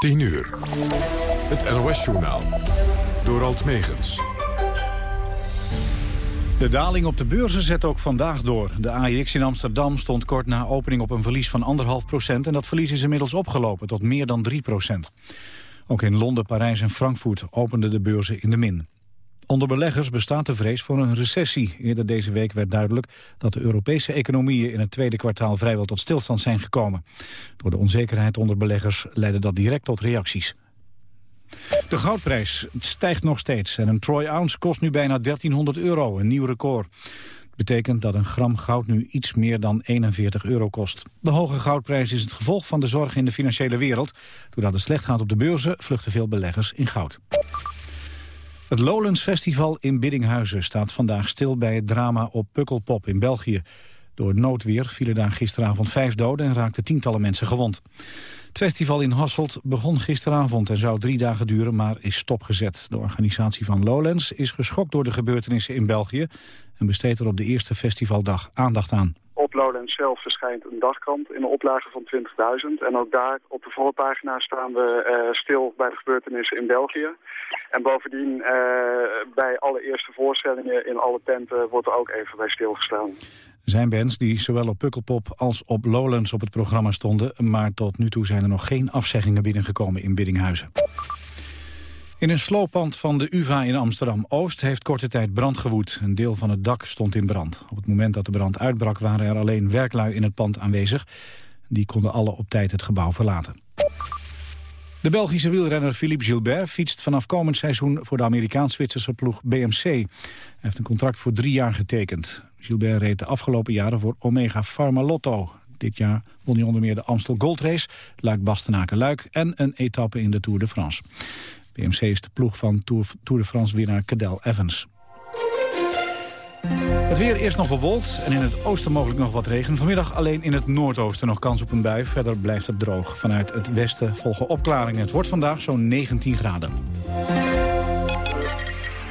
10 uur. Het NOS-journaal. Door Alt Megens. De daling op de beurzen zet ook vandaag door. De AEX in Amsterdam stond kort na opening op een verlies van 1,5 procent... en dat verlies is inmiddels opgelopen tot meer dan 3 procent. Ook in Londen, Parijs en Frankfurt openden de beurzen in de min. Onder beleggers bestaat de vrees voor een recessie. Eerder deze week werd duidelijk dat de Europese economieën in het tweede kwartaal vrijwel tot stilstand zijn gekomen. Door de onzekerheid onder beleggers leidde dat direct tot reacties. De goudprijs stijgt nog steeds en een troy ounce kost nu bijna 1300 euro, een nieuw record. Betekent dat een gram goud nu iets meer dan 41 euro kost. De hoge goudprijs is het gevolg van de zorg in de financiële wereld. Doordat het slecht gaat op de beurzen vluchten veel beleggers in goud. Het Lowlands Festival in Biddinghuizen staat vandaag stil bij het drama op Pukkelpop in België. Door het noodweer vielen daar gisteravond vijf doden en raakten tientallen mensen gewond. Het festival in Hasselt begon gisteravond en zou drie dagen duren, maar is stopgezet. De organisatie van Lowlands is geschokt door de gebeurtenissen in België en besteedt er op de eerste festivaldag aandacht aan. Op Lowlands zelf verschijnt een dagkrant in een oplage van 20.000. En ook daar op de voorpagina staan we uh, stil bij de gebeurtenissen in België. En bovendien uh, bij alle eerste voorstellingen in alle tenten wordt er ook even bij stilgestaan. Er zijn bands die zowel op Pukkelpop als op Lowlands op het programma stonden... maar tot nu toe zijn er nog geen afzeggingen binnengekomen in Biddinghuizen. In een slooppand van de UvA in Amsterdam-Oost heeft korte tijd brand gewoed. Een deel van het dak stond in brand. Op het moment dat de brand uitbrak waren er alleen werklui in het pand aanwezig. Die konden alle op tijd het gebouw verlaten. De Belgische wielrenner Philippe Gilbert fietst vanaf komend seizoen voor de Amerikaans-Zwitserse ploeg BMC. Hij heeft een contract voor drie jaar getekend. Gilbert reed de afgelopen jaren voor Omega Pharma Lotto. Dit jaar won hij onder meer de Amstel Gold Race, Luik-Bastenaken-Luik en een etappe in de Tour de France. BMC is de ploeg van Tour, de France-winnaar Cadel Evans. Het weer eerst nog bewolkt en in het oosten mogelijk nog wat regen. Vanmiddag alleen in het noordoosten nog kans op een bui. Verder blijft het droog. Vanuit het westen volgen opklaringen. Het wordt vandaag zo'n 19 graden.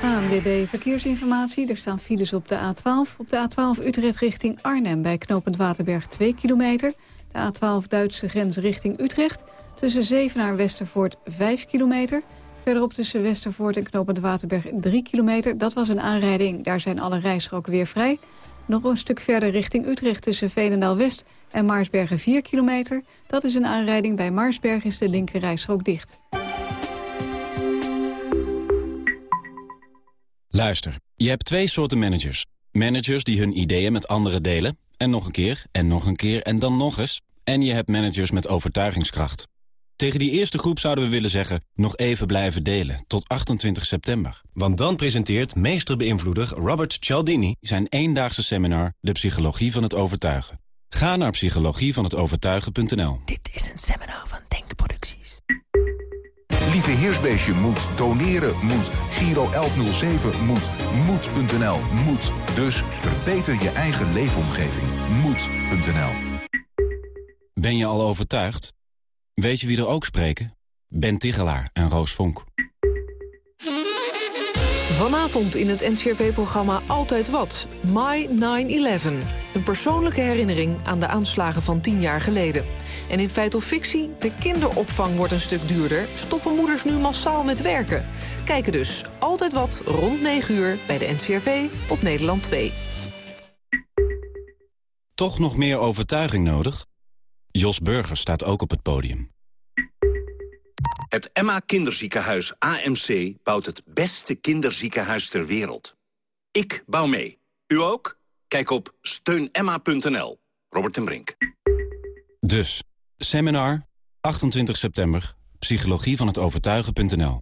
ANWB Verkeersinformatie. Er staan files op de A12. Op de A12 Utrecht richting Arnhem bij knooppunt Waterberg 2 kilometer. De A12 Duitse grens richting Utrecht. Tussen Zevenaar en Westervoort 5 kilometer. Verderop tussen Westervoort en knooppunt Waterberg 3 kilometer. Dat was een aanrijding. Daar zijn alle rijstroken weer vrij. Nog een stuk verder richting Utrecht tussen Veenendaal-West en Maarsbergen 4 kilometer. Dat is een aanrijding. Bij Maarsberg is de linker rijstrook dicht. Luister, je hebt twee soorten managers. Managers die hun ideeën met anderen delen. En nog een keer, en nog een keer, en dan nog eens. En je hebt managers met overtuigingskracht. Tegen die eerste groep zouden we willen zeggen... nog even blijven delen, tot 28 september. Want dan presenteert meesterbeïnvloeder Robert Cialdini... zijn eendaagse seminar De Psychologie van het Overtuigen. Ga naar psychologievanhetovertuigen.nl Dit is een seminar van Denkproducties. Lieve Heersbeestje moet, doneren moet, Giro 1107 moet, moed.nl moet. Dus verbeter je eigen leefomgeving. Moed.nl Ben je al overtuigd? Weet je wie er ook spreken? Ben Tigelaar en Roos Vonk. Vanavond in het NCRV-programma Altijd Wat. My 9-11. Een persoonlijke herinnering aan de aanslagen van tien jaar geleden. En in feit of fictie, de kinderopvang wordt een stuk duurder. Stoppen moeders nu massaal met werken? Kijken dus Altijd Wat rond 9 uur bij de NCRV op Nederland 2. Toch nog meer overtuiging nodig? Jos Burgers staat ook op het podium. Het Emma Kinderziekenhuis AMC bouwt het beste kinderziekenhuis ter wereld. Ik bouw mee. U ook? Kijk op steunemma.nl. Robert en Brink. Dus, seminar, 28 september, psychologie van het overtuigen.nl.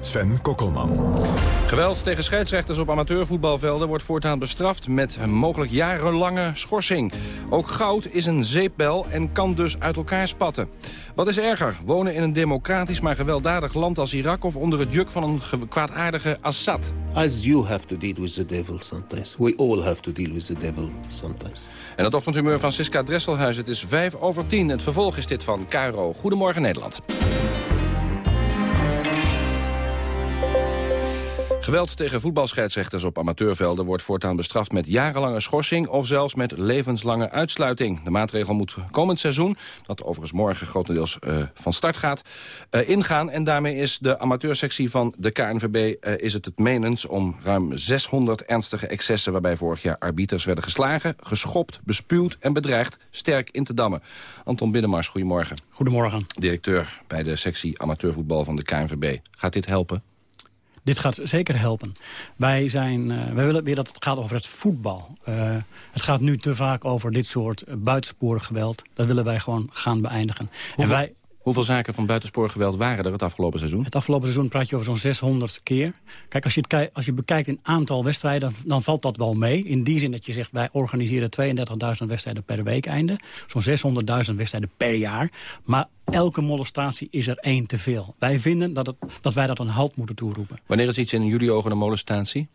Sven Kokkelman. Geweld tegen scheidsrechters op amateurvoetbalvelden wordt voortaan bestraft met een mogelijk jarenlange schorsing. Ook goud is een zeepbel en kan dus uit elkaar spatten. Wat is erger, wonen in een democratisch maar gewelddadig land als Irak... of onder het juk van een kwaadaardige Assad? As you have to deal with the devil sometimes. We all have to deal with the devil sometimes. En het ochtendhumeur van Siska Dresselhuis. Het is 5 over 10. Het vervolg is dit van Cairo. Goedemorgen Nederland. Geweld tegen voetbalscheidsrechters op amateurvelden wordt voortaan bestraft met jarenlange schorsing of zelfs met levenslange uitsluiting. De maatregel moet komend seizoen, dat overigens morgen grotendeels uh, van start gaat, uh, ingaan. En daarmee is de amateursectie van de KNVB uh, is het het menens om ruim 600 ernstige excessen waarbij vorig jaar arbiters werden geslagen, geschopt, bespuwd en bedreigd sterk in te dammen. Anton Binnenmars, goedemorgen. Goedemorgen. Directeur bij de sectie amateurvoetbal van de KNVB. Gaat dit helpen? Dit gaat zeker helpen. Wij, zijn, uh, wij willen weer dat het gaat over het voetbal. Uh, het gaat nu te vaak over dit soort buitensporig geweld. Dat willen wij gewoon gaan beëindigen. Hoeveel, en wij, hoeveel zaken van buitensporig geweld waren er het afgelopen seizoen? Het afgelopen seizoen praat je over zo'n 600 keer. Kijk, als je, het, als je bekijkt in aantal wedstrijden, dan, valt dat wel mee. In die zin dat je zegt, wij organiseren 32.000 wedstrijden per week einde. Zo'n 600.000 wedstrijden per jaar. Maar elke molestatie is er één te veel. Wij vinden dat, het, dat wij dat een halt moeten toeroepen. Wanneer is iets in jullie ogen een molestatie?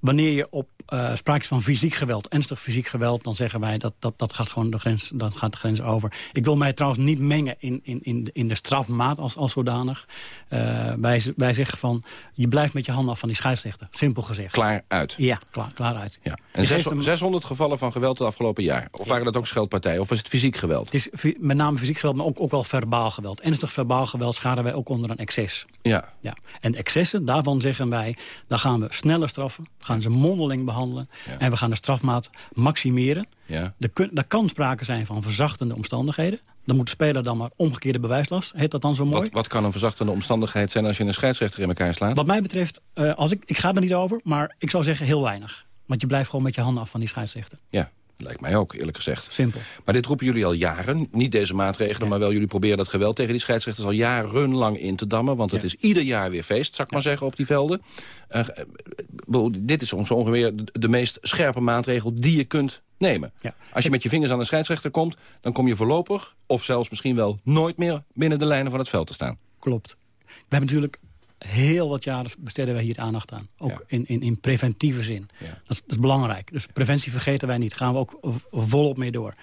Wanneer je op uh, sprake is van fysiek geweld, ernstig fysiek geweld... dan zeggen wij dat dat, dat gaat gewoon de grens, dat gaat de grens over. Ik wil mij trouwens niet mengen in, in, in, de, in de strafmaat als, als zodanig. Uh, wij, wij zeggen van, je blijft met je handen af van die scheidsrechter. Simpel gezegd. Klaar uit? Ja, klaar, klaar uit. Ja. En 600, 600 gevallen van geweld het afgelopen jaar? Of waren dat ook scheldpartijen? Of was het fysiek geweld? Het is met name fysiek geweld, maar ook, ook wel verbaal geweld. Ernstig verbaal geweld scharen wij ook onder een excess. Ja. ja. En excessen, daarvan zeggen wij, daar gaan we sneller straffen. gaan ze mondeling behandelen. Ja. En we gaan de strafmaat maximeren. Ja. Er kan sprake zijn van verzachtende omstandigheden. Dan moet de speler dan maar omgekeerde bewijslast. Heet dat dan zo mooi? Wat, wat, kan een verzachtende omstandigheid zijn als je een scheidsrechter in elkaar slaat? Wat mij betreft, uh, als ik, ik ga er niet over, maar ik zou zeggen heel weinig. Want je blijft gewoon met je handen af van die scheidsrechter. Ja. Lijkt mij ook, eerlijk gezegd. Simpel. Maar dit roepen jullie al jaren. Niet deze maatregelen, ja. maar wel jullie proberen dat geweld tegen die scheidsrechters al jarenlang in te dammen. Want het ja. is ieder jaar weer feest, zal ik ja. maar zeggen, op die velden. Uh, dit is zo ongeveer de, de meest scherpe maatregel die je kunt nemen. Als je met je vingers aan de scheidsrechter komt, dan kom je voorlopig... of zelfs misschien wel nooit meer binnen de lijnen van het veld te staan. Klopt. We hebben natuurlijk heel wat jaren besteden wij hier aandacht aan. Ook ja. in, in, in preventieve zin. Ja. Dat, is, dat, is, belangrijk. Dus preventie vergeten wij niet. Gaan we ook volop mee door.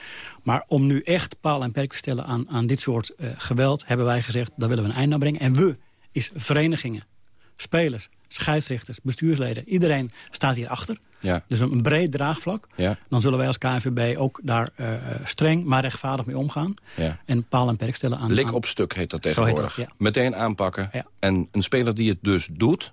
Maar om nu echt paal en perk te stellen aan, aan dit soort uh, geweld... hebben wij gezegd, daar willen we een einde aan brengen. En we is verenigingen, spelers, scheidsrechters, bestuursleden. Iedereen staat hier achter. Ja. Dus een, breed draagvlak. Ja. Dan zullen wij als KNVB ook daar uh, streng, maar rechtvaardig mee omgaan. Ja. En paal en perk stellen aan... Lik op stuk heet dat tegenwoordig. Heet dat, Meteen aanpakken. En een speler die het dus doet...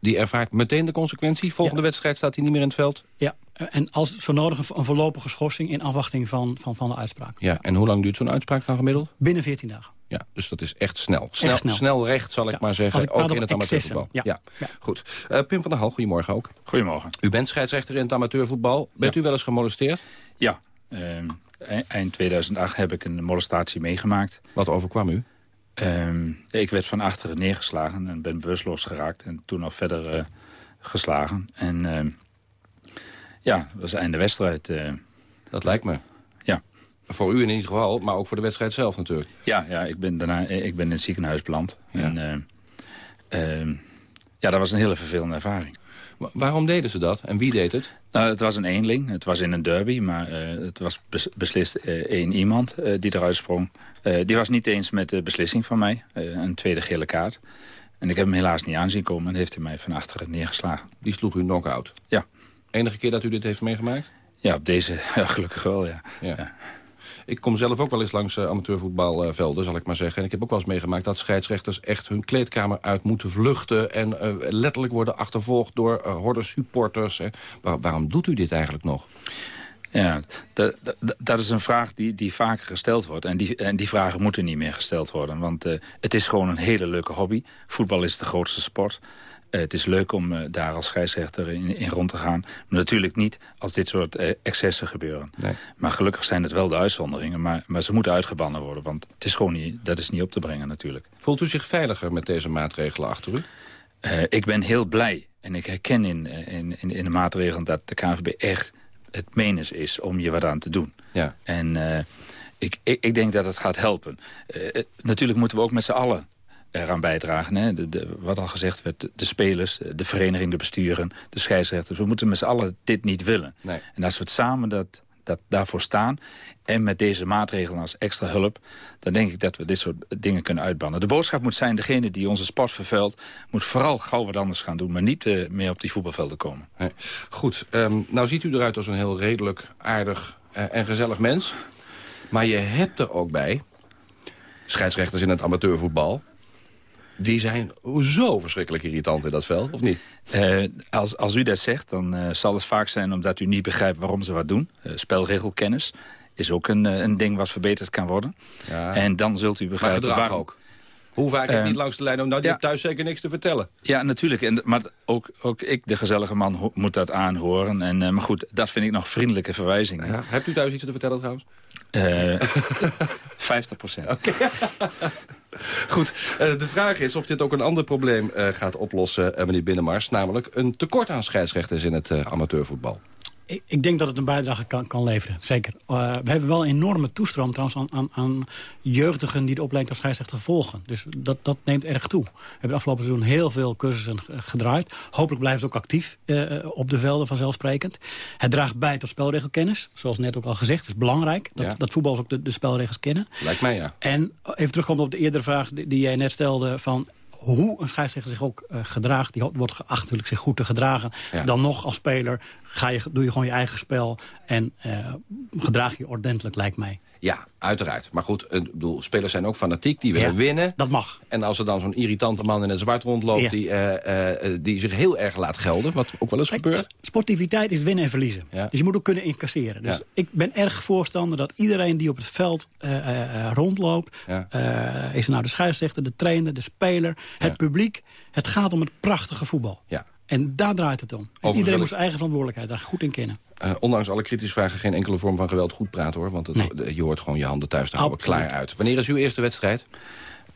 die ervaart meteen de consequentie. Volgende wedstrijd staat hij niet meer in het veld. Ja, en als zo nodig een, een voorlopige schorsing... in afwachting van, van, van de uitspraak. Ja, en hoe lang duurt zo'n uitspraak dan gemiddeld? Binnen 14 dagen. Ja, dus dat is echt snel. Snel, echt snel. snel recht, zal ik ja. maar zeggen. Ik ook in het amateurvoetbal. Ja. Ja. ja. Goed. Uh, Pim van der Hal, goedemorgen ook. Goedemorgen. U bent scheidsrechter in het amateurvoetbal. Bent u wel eens gemolesteerd? Ja. Uh, eind 2008 heb ik een molestatie meegemaakt. Wat overkwam u? Uh, ik werd van achteren neergeslagen en ben bewusteloos geraakt. En toen nog verder uh, geslagen. En ehm, ja, dat was einde wedstrijd. eh. dat lijkt me. Ja. Voor u in ieder geval, maar ook voor de wedstrijd zelf natuurlijk. Ja, ja ik, ben daarna, ik ben in het ziekenhuis beland. Ja. En, uh, uh, ja, dat was een hele vervelende ervaring. Maar waarom deden ze dat? En wie deed het? Nou, het was een eenling. Het was in een derby, maar uh, het was bes beslist één iemand die eruit sprong. die was niet eens met de beslissing van mij. een tweede gele kaart. En ik heb hem helaas niet aanzien komen en heeft hij mij van achteren neergeslagen. Die sloeg u knock-out? Ja. Enige keer dat u dit heeft meegemaakt? Ja, op deze ja, gelukkig wel, ja. ja. ja. Ik kom zelf ook wel eens langs uh, amateurvoetbalvelden, zal ik maar zeggen. En ik heb ook wel eens meegemaakt dat scheidsrechters echt hun kleedkamer uit moeten vluchten... en uh, letterlijk worden achtervolgd door uh, horde supporters. Waar, waarom doet u dit eigenlijk nog? Ja, dat, is een vraag die, die vaker gesteld wordt. En die, en die vragen moeten niet meer gesteld worden. Want uh, het is gewoon een hele leuke hobby. Voetbal is de grootste sport. Uh, het is leuk om uh, daar als scheidsrechter in, in, rond te gaan. Maar natuurlijk niet als dit soort excessen gebeuren. Nee. Maar gelukkig zijn het wel de uitzonderingen. Maar, maar ze moeten uitgebannen worden. Want het is gewoon niet, dat is niet op te brengen natuurlijk. Voelt u zich veiliger met deze maatregelen achter u? ik ben heel blij en ik herken in, in, in, in de maatregelen dat de KNVB echt het menens is om je wat aan te doen. Ja. En ik, ik, ik, denk dat het gaat helpen. natuurlijk moeten we ook met z'n allen eraan bijdragen. Hè? De, de, wat al gezegd werd, de, spelers, de vereniging, de besturen, de scheidsrechters. We moeten met z'n allen dit niet willen. Nee. En als we het samen dat, dat daarvoor staan... en met deze maatregelen als extra hulp... dan denk ik dat we dit soort dingen kunnen uitbannen. De boodschap moet zijn, degene die onze sport vervuilt... moet vooral gauw wat anders gaan doen... maar niet uh, meer op die voetbalvelden komen. Goed, um, nou ziet u eruit als een heel redelijk, aardig uh, en gezellig mens. Maar je hebt er ook bij... scheidsrechters in het amateurvoetbal die zijn zo verschrikkelijk irritant in dat veld, of niet? Uh, als, als u dat zegt, dan uh, zal het vaak zijn omdat u niet begrijpt waarom ze wat doen. Uh, spelregelkennis is ook een, een ding wat verbeterd kan worden. Ja. En dan zult u begrijpen... Maar gedrag ook. Hoe vaak heb ik niet langs de lijn om... nou, die ja. hebt thuis zeker niks te vertellen. Ja, natuurlijk. En, maar ook, ook ik, de gezellige man, moet dat aanhoren. En, maar goed, dat vind ik nog vriendelijke verwijzingen. Ja. Hebt u thuis iets te vertellen trouwens? 50 procent. Okay. Goed, uh, de vraag is of dit ook een ander probleem uh, gaat oplossen, meneer Binnenmars. Namelijk een tekort aan scheidsrechters in het amateurvoetbal. Ik, ik, denk dat het een bijdrage kan, kan leveren, zeker. we hebben wel een enorme toestroom trouwens aan, aan, aan jeugdigen... die de opleiding als scheidsrechter volgen. Dus dat, dat neemt erg toe. We hebben de afgelopen seizoen heel veel cursussen gedraaid. Hopelijk blijven ze ook actief op de velden vanzelfsprekend. Het draagt bij tot spelregelkennis, zoals net ook al gezegd. Het is belangrijk dat, ja. dat voetballers ook de, de, spelregels kennen. Lijkt mij, ja. En even terugkomt op de eerdere vraag die, die jij net stelde... van hoe een scheidsrechter zich ook uh, gedraagt. Die wordt geacht natuurlijk zich goed te gedragen. Ja. Dan nog als speler ga je, doe je gewoon je eigen spel. En uh, gedraag je ordentelijk, lijkt mij. Ja, uiteraard. Maar goed, ik bedoel, spelers zijn ook fanatiek. Die willen ja, winnen. Dat mag. En als er dan zo'n irritante man in het zwart rondloopt... Ja. Die, uh, uh, die zich heel erg laat gelden, wat ook wel eens Kijk, gebeurt. Sportiviteit is winnen en verliezen. Ja. Dus je moet ook kunnen incasseren. Dus ik ben erg voorstander dat iedereen die op het veld uh, rondloopt... Is nou de scheidsrechter, de trainer, de speler, het publiek... het gaat om het prachtige voetbal. Ja. En daar draait het om. En iedereen moet zijn eigen verantwoordelijkheid daar goed in kennen. Uh, ondanks alle kritische vragen geen enkele vorm van geweld goed praten hoor. Want het, Nee. je hoort gewoon je handen thuis te houden. Absoluut. Klaar uit. Wanneer is uw eerste wedstrijd?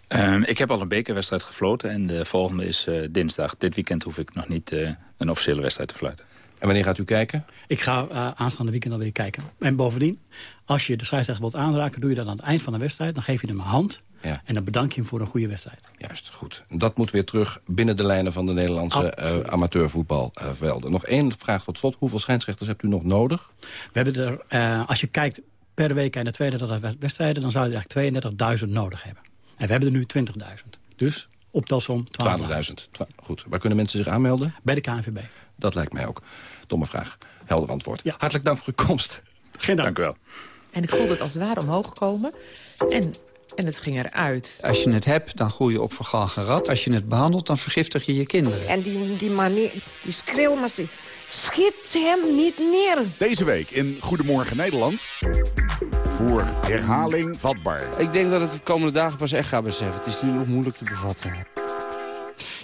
Um, ik heb al een bekerwedstrijd gefloten en de volgende is uh, dinsdag. Dit weekend hoef ik nog niet uh, een officiële wedstrijd te fluiten. En wanneer gaat u kijken? Ik ga uh, aanstaande weekend alweer kijken. En bovendien, als je de scheidsrechter wilt aanraken... doe je dat aan het eind van de wedstrijd. Dan geef je hem een hand. Ja. En dan bedank je hem voor een goede wedstrijd. Juist, goed. Dat moet weer terug binnen de lijnen van de Nederlandse uh, amateurvoetbalvelden. nog één vraag tot slot. Hoeveel scheidsrechters hebt u nog nodig? We hebben er, uh, als je kijkt per week en de 32 wedstrijden... dan zou je er eigenlijk 32.000 nodig hebben. En we hebben er nu 20.000. Dus optelsom 12.000. 12.000. Goed. Waar kunnen mensen zich aanmelden? Bij de KNVB. Dat lijkt mij ook. Domme vraag. Helder antwoord. Ja. Hartelijk dank voor uw komst. Geen dank. Dank u wel. En ik voelde het als het ware omhoog komen. En, en het ging eruit. Als je het hebt, dan groei je op vergalgen rat. Als je het behandelt, dan vergiftig je je kinderen. En die, die manier, die schreeuw, maar ze schiet hem niet neer. Deze week in Goedemorgen Nederland. Voor herhaling vatbaar. Ik denk dat het de komende dagen pas echt gaat beseffen. Het is nu nog moeilijk te bevatten.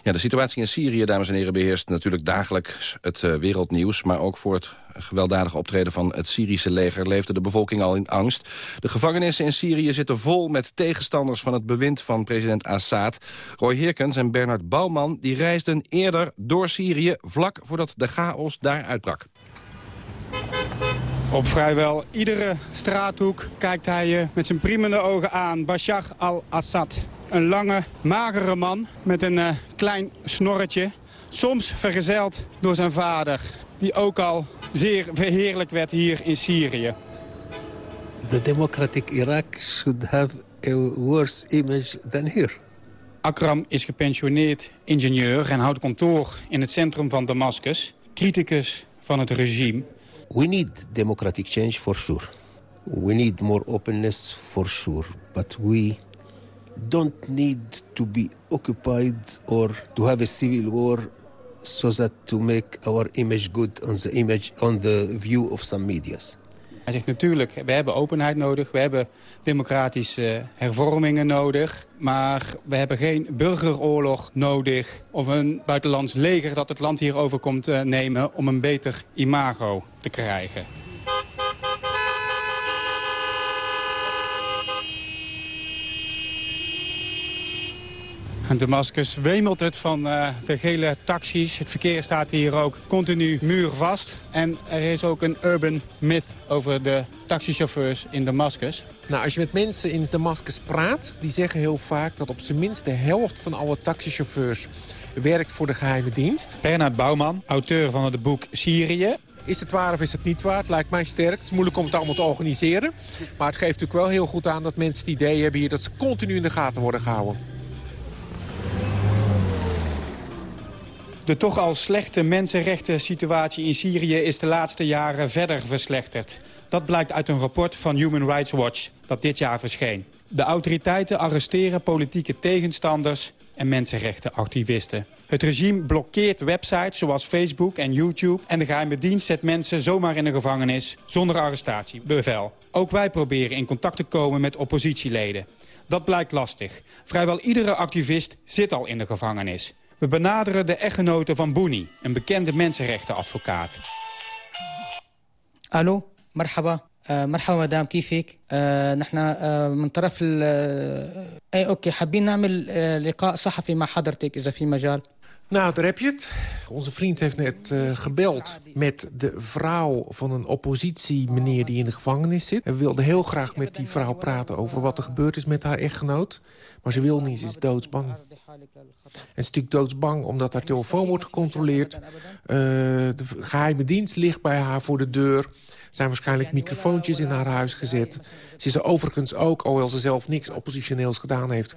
Ja, de situatie in Syrië, dames en heren, beheerst natuurlijk dagelijks het uh, wereldnieuws. Maar ook voor het gewelddadige optreden van het Syrische leger leefde de bevolking al in angst. De gevangenissen in Syrië zitten vol met tegenstanders van het bewind van president Assad. Roy Herkens en Bernard Bouwman die reisden eerder door Syrië vlak voordat de chaos daar uitbrak. Op vrijwel iedere straathoek kijkt hij je met zijn priemende ogen aan. Bashar al-Assad. Een lange, magere man met een uh, klein snorretje. Soms vergezeld door zijn vader, die ook al zeer verheerlijk werd hier in Syrië. The democratic Iraq should have a worse image than here. Akram is gepensioneerd ingenieur en houdt kantoor in het centrum van Damascus. Criticus van het regime. We need democratic change for sure. We need more openness for sure. But we don't need to be occupied or to have a civil war so that to make our image good on the image on the view of some medias. Hij zegt natuurlijk, we hebben openheid nodig, we hebben democratische hervormingen nodig. Maar we hebben geen burgeroorlog nodig of een buitenlands leger dat het land hierover komt uh, nemen om een beter imago te krijgen. In Damascus wemelt het van uh, de gele taxis. Het verkeer staat hier ook continu muurvast. En er is ook een urban myth over de taxichauffeurs in Damascus. Nou, als je met mensen in Damascus praat... die zeggen heel vaak dat op zijn minst de helft van alle taxichauffeurs werkt voor de geheime dienst. Bernard Bouwman, auteur van het boek Syrië. Is het waar of is het niet waar? Het lijkt mij sterk. Het is moeilijk om het allemaal te organiseren. Maar het geeft natuurlijk wel heel goed aan dat mensen het idee hebben hier... dat ze continu in de gaten worden gehouden. De toch al slechte mensenrechten situatie in Syrië is de laatste jaren verder verslechterd. Dat blijkt uit een rapport van Human Rights Watch dat dit jaar verscheen. De autoriteiten arresteren politieke tegenstanders en mensenrechtenactivisten. Het regime blokkeert websites zoals Facebook en YouTube... en de geheime dienst zet mensen zomaar in de gevangenis zonder arrestatiebevel. Ook wij proberen in contact te komen met oppositieleden. Dat blijkt lastig. Vrijwel iedere activist zit al in de gevangenis. We benaderen de echtgenote van Bouni, een bekende mensenrechtenadvocaat. Hallo, marhaba. مرحبا مدام كيفك نحن من طرف اي اوكي حابين نعمل لقاء صحفي مع حضرتك اذا في مجال nou, daar heb je het. Onze vriend heeft net uh, gebeld met de vrouw van een oppositiemeneer die in de gevangenis zit. Hij wilde heel graag met die vrouw praten over wat er gebeurd is met haar echtgenoot. Maar ze wil niet, ze is doodsbang. En ze is natuurlijk doodsbang omdat haar telefoon wordt gecontroleerd. Uh, de geheime dienst ligt bij haar voor de deur zijn waarschijnlijk microfoontjes in haar huis gezet. Ze is er overigens ook, alhoewel ze zelf niks oppositioneels gedaan heeft...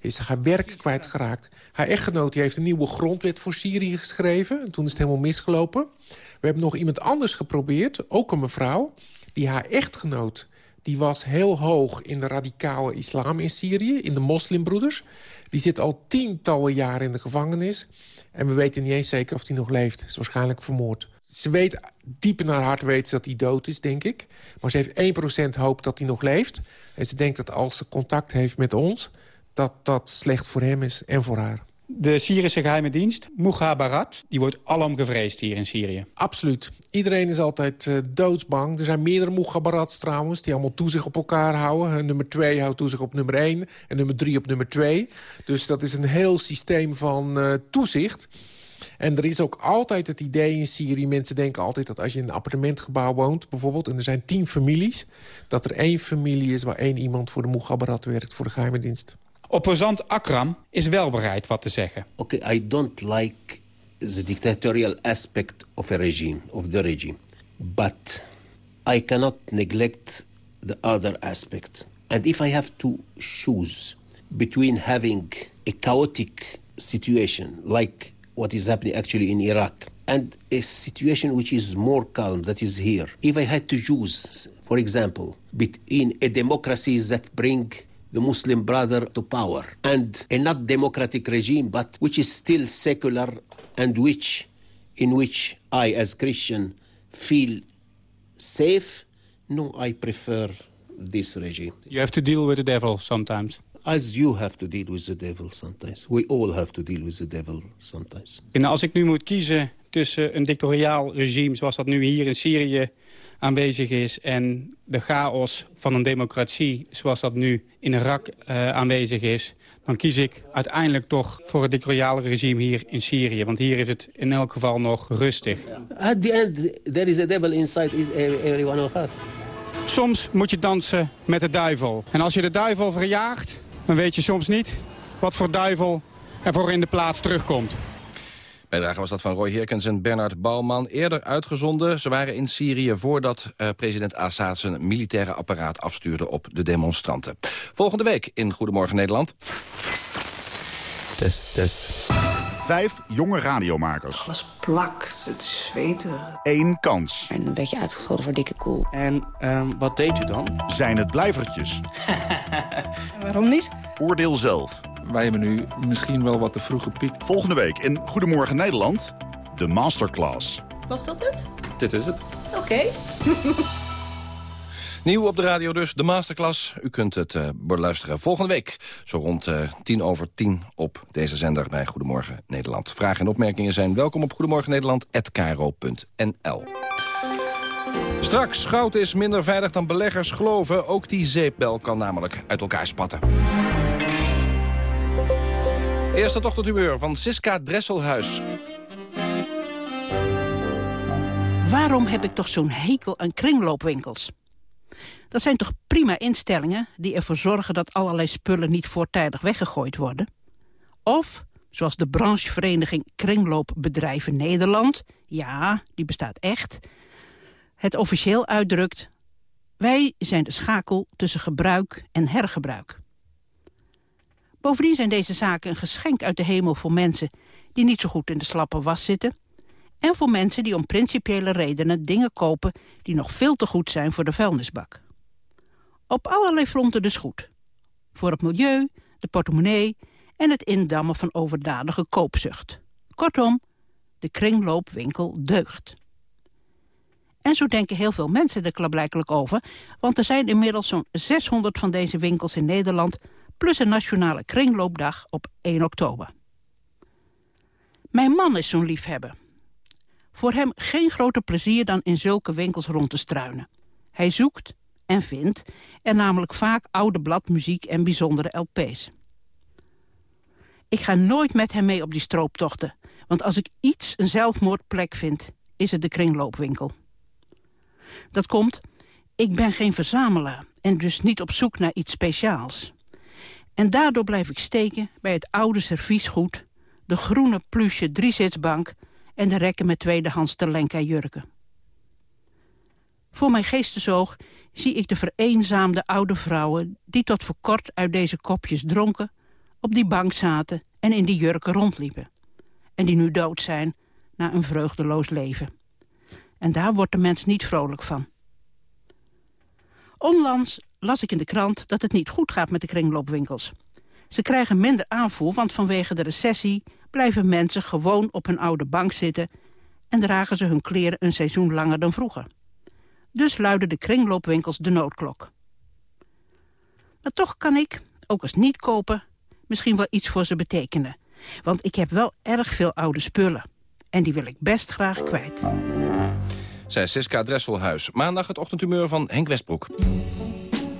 is haar werk kwijtgeraakt. Haar echtgenoot die heeft een nieuwe grondwet voor Syrië geschreven. En toen is het helemaal misgelopen. We hebben nog iemand anders geprobeerd, ook een mevrouw... die haar echtgenoot die was heel hoog in de radicale islam in Syrië... in de moslimbroeders. Die zit al tientallen jaren in de gevangenis. En we weten niet eens zeker of hij nog leeft. Is waarschijnlijk vermoord. Ze weet, diep in haar hart weet ze dat hij dood is, denk ik. Maar ze heeft 1% hoop dat hij nog leeft. En ze denkt dat als ze contact heeft met ons... dat dat slecht voor hem is en voor haar. De Syrische geheime dienst, Mughabarat, die wordt alom gevreesd hier in Syrië. Absoluut. Iedereen is altijd uh, doodsbang. Er zijn meerdere Mughabarats trouwens, die allemaal toezicht op elkaar houden. nummer 2 houdt toezicht op nummer 1 en nummer 3 op nummer 2. Dus dat is een heel systeem van uh, toezicht. En er is ook altijd het idee in Syrië... mensen denken altijd dat als je in een appartementgebouw woont... bijvoorbeeld, en er zijn tien families... dat er één familie is waar één iemand voor de Mughabarat werkt... voor de geheime dienst. Opposant Akram is wel bereid wat te zeggen. Oké, okay, I don't like the dictatorial aspect of a regime, of the regime. But I cannot neglect the other aspect. And if I have to choose between having a chaotic situation like what is happening actually in Iraq and a situation which is more calm that is here. If I had to choose, for example, between a democracy that bring the Muslim brother to power and a not democratic regime but which is still secular and which in which I as Christian feel safe, no, I prefer this regime. You have to deal with the devil sometimes. As you have to deal with the devil sometimes. We all have to deal with the devil sometimes. En als ik nu moet kiezen tussen een dictatoriaal regime... zoals dat nu hier in Syrië aanwezig is... en de chaos van een democratie zoals dat nu in Irak uh, aanwezig is... dan kies ik uiteindelijk toch voor het dictatoriale regime hier in Syrië. Want hier is het in elk geval nog rustig. At the end, there is a devil inside every one of us. Soms moet je dansen met de duivel. En als je de duivel verjaagt dan weet je soms niet wat voor duivel er voor in de plaats terugkomt. Bijdrage was dat van Roy Herkens en Bernard Bouwman. Eerder uitgezonden. Ze waren in Syrië voordat uh, president Assad zijn militaire apparaat afstuurde op de demonstranten. Volgende week in Goedemorgen Nederland. Test, test. Vijf jonge radiomakers. Alles plakt, het zweten. Eén kans. En een beetje uitgescholden voor dikke koel. En um, wat deed u dan? Zijn het blijvertjes? Waarom niet? Oordeel zelf. Wij hebben nu misschien wel wat te vroeg gepiekt. Volgende week in Goedemorgen Nederland, de masterclass. Was dat het? Dit is het. Oké. Okay. Nieuw op de radio dus, de masterclass. U kunt het uh, beluisteren volgende week. Zo rond uh, tien over tien op deze zender bij Goedemorgen Nederland. Vragen en opmerkingen zijn welkom op goedemorgennederland.nl. Straks, goud is minder veilig dan beleggers geloven. Ook die zeepbel kan namelijk uit elkaar spatten. Eerste ochtendhumeur van Siska Dresselhuis. Waarom heb ik toch zo'n hekel aan kringloopwinkels? Dat zijn toch prima instellingen die ervoor zorgen dat allerlei spullen niet voortijdig weggegooid worden? Of, zoals de branchevereniging Kringloopbedrijven Nederland, ja, die bestaat echt, het officieel uitdrukt, wij zijn de schakel tussen gebruik en hergebruik. Bovendien zijn deze zaken een geschenk uit de hemel voor mensen die niet zo goed in de slappe was zitten en voor mensen die om principiële redenen dingen kopen die nog veel te goed zijn voor de vuilnisbak. Op allerlei fronten dus goed. Voor het milieu, de portemonnee en het indammen van overdadige koopzucht. Kortom, de kringloopwinkel deugt. En zo denken heel veel mensen er klaarblijkelijk over... want er zijn inmiddels zo'n 600 van deze winkels in Nederland... plus een nationale kringloopdag op 1 oktober. Mijn man is zo'n liefhebber. Voor hem geen groter plezier dan in zulke winkels rond te struinen. Hij zoekt en vindt er namelijk vaak oude bladmuziek en bijzondere LP's. Ik ga nooit met hem mee op die strooptochten... want als ik iets een zelfmoordplek vind, is het de kringloopwinkel. Dat komt, ik ben geen verzamelaar en dus niet op zoek naar iets speciaals. En daardoor blijf ik steken bij het oude serviesgoed... de groene pluche driezitsbank en de rekken met tweedehands Terlenka jurken. Voor mijn geestesoog zie ik de vereenzaamde oude vrouwen... die tot voor kort uit deze kopjes dronken, op die bank zaten... en in die jurken rondliepen. En die nu dood zijn na een vreugdeloos leven. En daar wordt de mens niet vrolijk van. Onlangs las ik in de krant dat het niet goed gaat met de kringloopwinkels. Ze krijgen minder aanvoer, want vanwege de recessie... blijven mensen gewoon op hun oude bank zitten... en dragen ze hun kleren een seizoen langer dan vroeger. Dus luiden de kringloopwinkels de noodklok. Maar toch kan ik, ook als niet kopen, misschien wel iets voor ze betekenen. Want ik heb wel erg veel oude spullen. En die wil ik best graag kwijt. Zij Siska Dresselhuis. Maandag het ochtendhumeur van Henk Westbroek.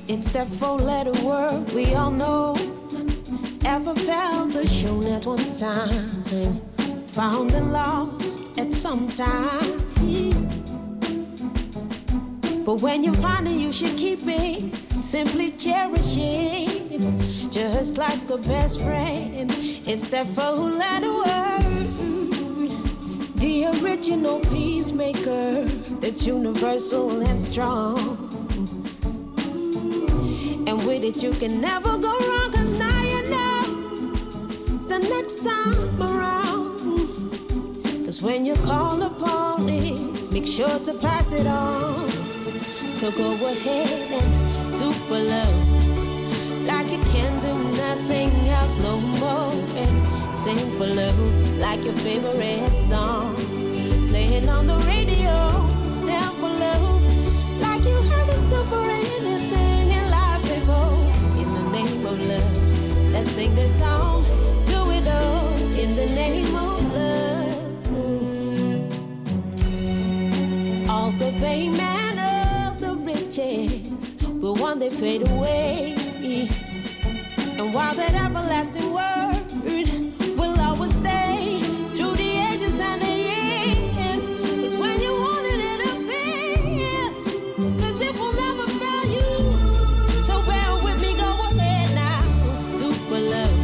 It's that four-letter word we all know. Ever felt a shown at one time. Found and lost at some time. But when you find it, you should keep it. Simply cherishing. Just like a best friend. It's that four-letter word. The original peacemaker. That's universal and strong. And with it you can never go wrong Cause now you know The next time around Cause when you call upon it Make sure to pass it on So go ahead and do for love Like you can do nothing else no more And sing for love Like your favorite song Playing on the radio Stand for love Like you haven't stood for anything in life before. In the name of love, let's sing this song. Do it all in the name of love. All the fame will one day fade away. And while that everlasting word will always stay through the ages and the years, 'cause when you wanted it it appears, 'cause it will never fail you. So bear with me, go ahead now, do for love,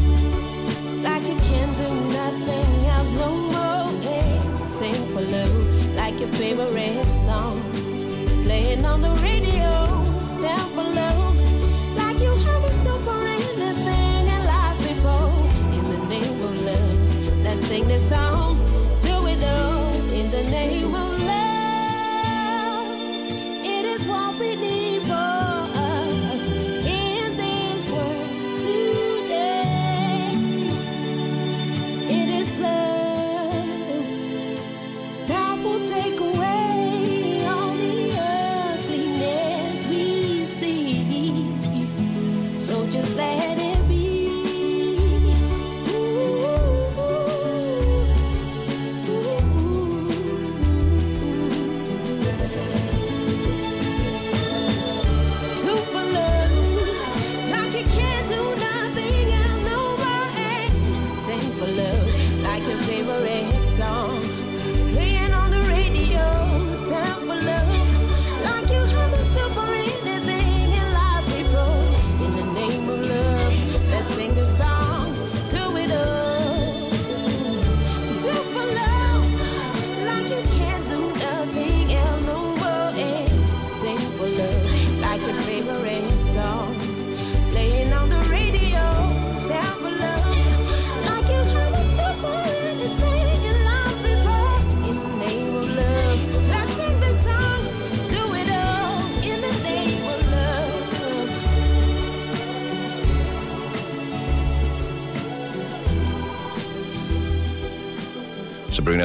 like you can do nothing else no more. Hey, sing for love, like your favorite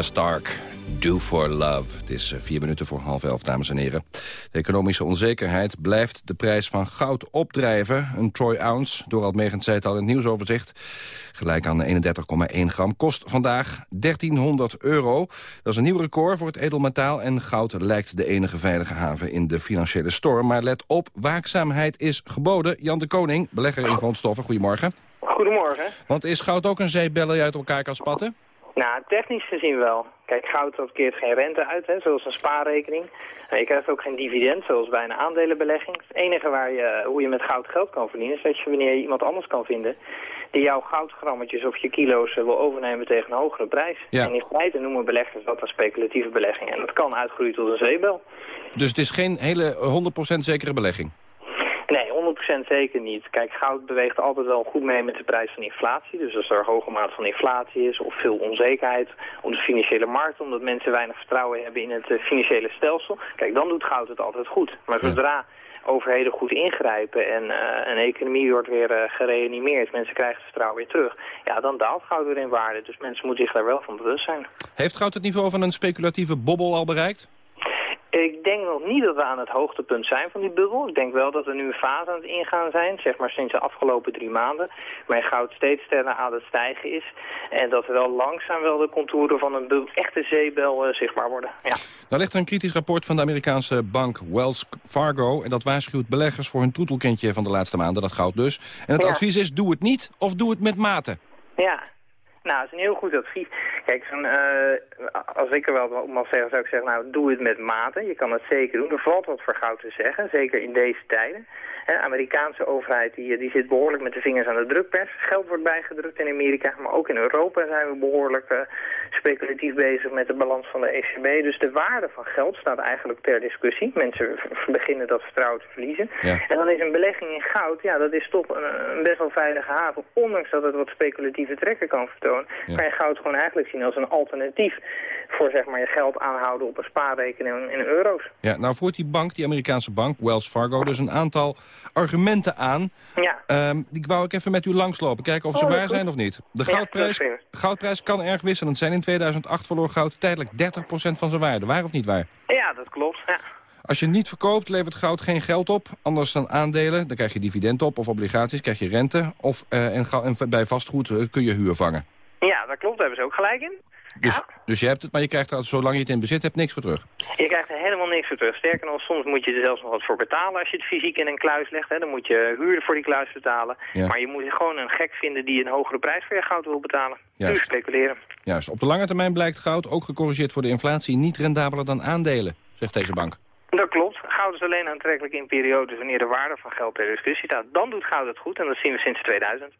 Sabrina Stark. Do for Love. Het is eh, vier minuten voor half elf, dames en heren. De economische onzekerheid blijft de prijs van goud opdrijven. Een troy ounce, Dorald Megens zei het al in het nieuwsoverzicht... gelijk aan 31,1 gram, kost vandaag 1300 euro. Dat is een nieuw record voor het edelmetaal... en goud lijkt de enige veilige haven in de financiële storm. Maar let op, waakzaamheid is geboden. Jan de Koning, belegger in grondstoffen, goedemorgen. Goedemorgen. Want is goud ook een zeebel die uit elkaar kan spatten? Nou, technisch gezien wel. Kijk, goud dat keert geen rente uit, hè, zoals een spaarrekening. En je krijgt ook geen dividend, zoals bij een aandelenbelegging. Het enige waar je, hoe je met goud geld kan verdienen... is dat je wanneer je iemand anders kan vinden... die jouw goudgrammetjes of je kilo's eh, wil overnemen tegen een hogere prijs. Ja. En in feite noemen beleggers dat een speculatieve belegging. En dat kan uitgroeien tot een zeebel. Dus het is geen hele 100% zekere belegging? Nee, 100% zeker niet. Kijk, goud beweegt altijd wel goed mee met de prijs van inflatie. Dus als er een hoge mate van inflatie is of veel onzekerheid op de financiële markt... omdat mensen weinig vertrouwen hebben in het eh, financiële stelsel... kijk, dan doet goud het altijd goed. Maar zodra overheden goed ingrijpen en eh, een economie wordt weer eh, gereanimeerd... mensen krijgen het vertrouwen weer terug, ja, dan daalt goud weer in waarde. Dus mensen moeten zich daar wel van bewust zijn. Heeft goud het niveau van een speculatieve bobbel al bereikt? Ik denk nog niet dat we aan het hoogtepunt zijn van die bubbel. Ik denk wel dat we nu een fase aan het ingaan zijn, zeg maar sinds de afgelopen drie maanden. Waar goud steeds sneller aan het stijgen is. En dat er wel langzaam wel de contouren van een bubbel, echte zeebel eh, zichtbaar worden. Ja. Daar ligt een kritisch rapport van de Amerikaanse bank Wells Fargo. En dat waarschuwt beleggers voor hun troetelkindje van de laatste maanden, dat goud dus. En het Ja. advies is, doe het niet of doe het met mate. Ja, nou, is een heel goed advies. Kijk, eh, als ik er wel op mag zeggen, zou ik zeggen, nou, doe het met mate. Je kan het zeker doen. Er valt wat voor goud te zeggen, zeker in deze tijden. De Amerikaanse overheid die, die zit behoorlijk met de vingers aan de drukpers. Geld wordt bijgedrukt in Amerika, maar ook in Europa zijn we behoorlijk eh, speculatief bezig met de balans van de ECB. Dus de waarde van geld staat eigenlijk ter discussie. Mensen beginnen dat vertrouwen te verliezen. Ja. En dan is een belegging in goud, ja, dat is toch een, een best wel veilige haven. Ondanks dat het wat speculatieve trekken kan vertonen, kan je goud gewoon eigenlijk zien als een alternatief voor zeg maar je geld aanhouden op een spaarrekening in euro's. Ja, nou voert die bank, die Amerikaanse bank, Wells Fargo, dus een aantal argumenten aan. Ja. Ehm, die wou ik even met u langslopen, kijken of ze Oh, waar zijn of niet. De goudprijs, goudprijs kan erg wisselend zijn. In 2008 verloor goud tijdelijk 30% van zijn waarde. Waar of niet waar? Ja, dat klopt. Ja. Als je niet verkoopt, levert goud geen geld op. Anders dan aandelen, dan krijg je dividend op. Of obligaties, krijg je rente. Of eh, en bij vastgoed eh, kun je huur vangen. ja, dat klopt. Daar hebben ze ook gelijk in. Dus, dus je hebt het, maar je krijgt er, zolang je het in bezit hebt, niks voor terug. Je krijgt er helemaal niks voor terug. Sterker nog, soms moet je er zelfs nog wat voor betalen als je het fysiek in een kluis legt. Hè. Dan moet je huur voor die kluis betalen. Ja. Maar je moet gewoon een gek vinden die een hogere prijs voor je goud wil betalen. Juist. Speculeren. Juist, op de lange termijn blijkt goud, ook gecorrigeerd voor de inflatie, niet rendabeler dan aandelen, zegt deze bank. Dat klopt. Goud is alleen aantrekkelijk in periodes wanneer de waarde van geld ter discussie staat. Dan doet goud het goed en dat zien we sinds 2000.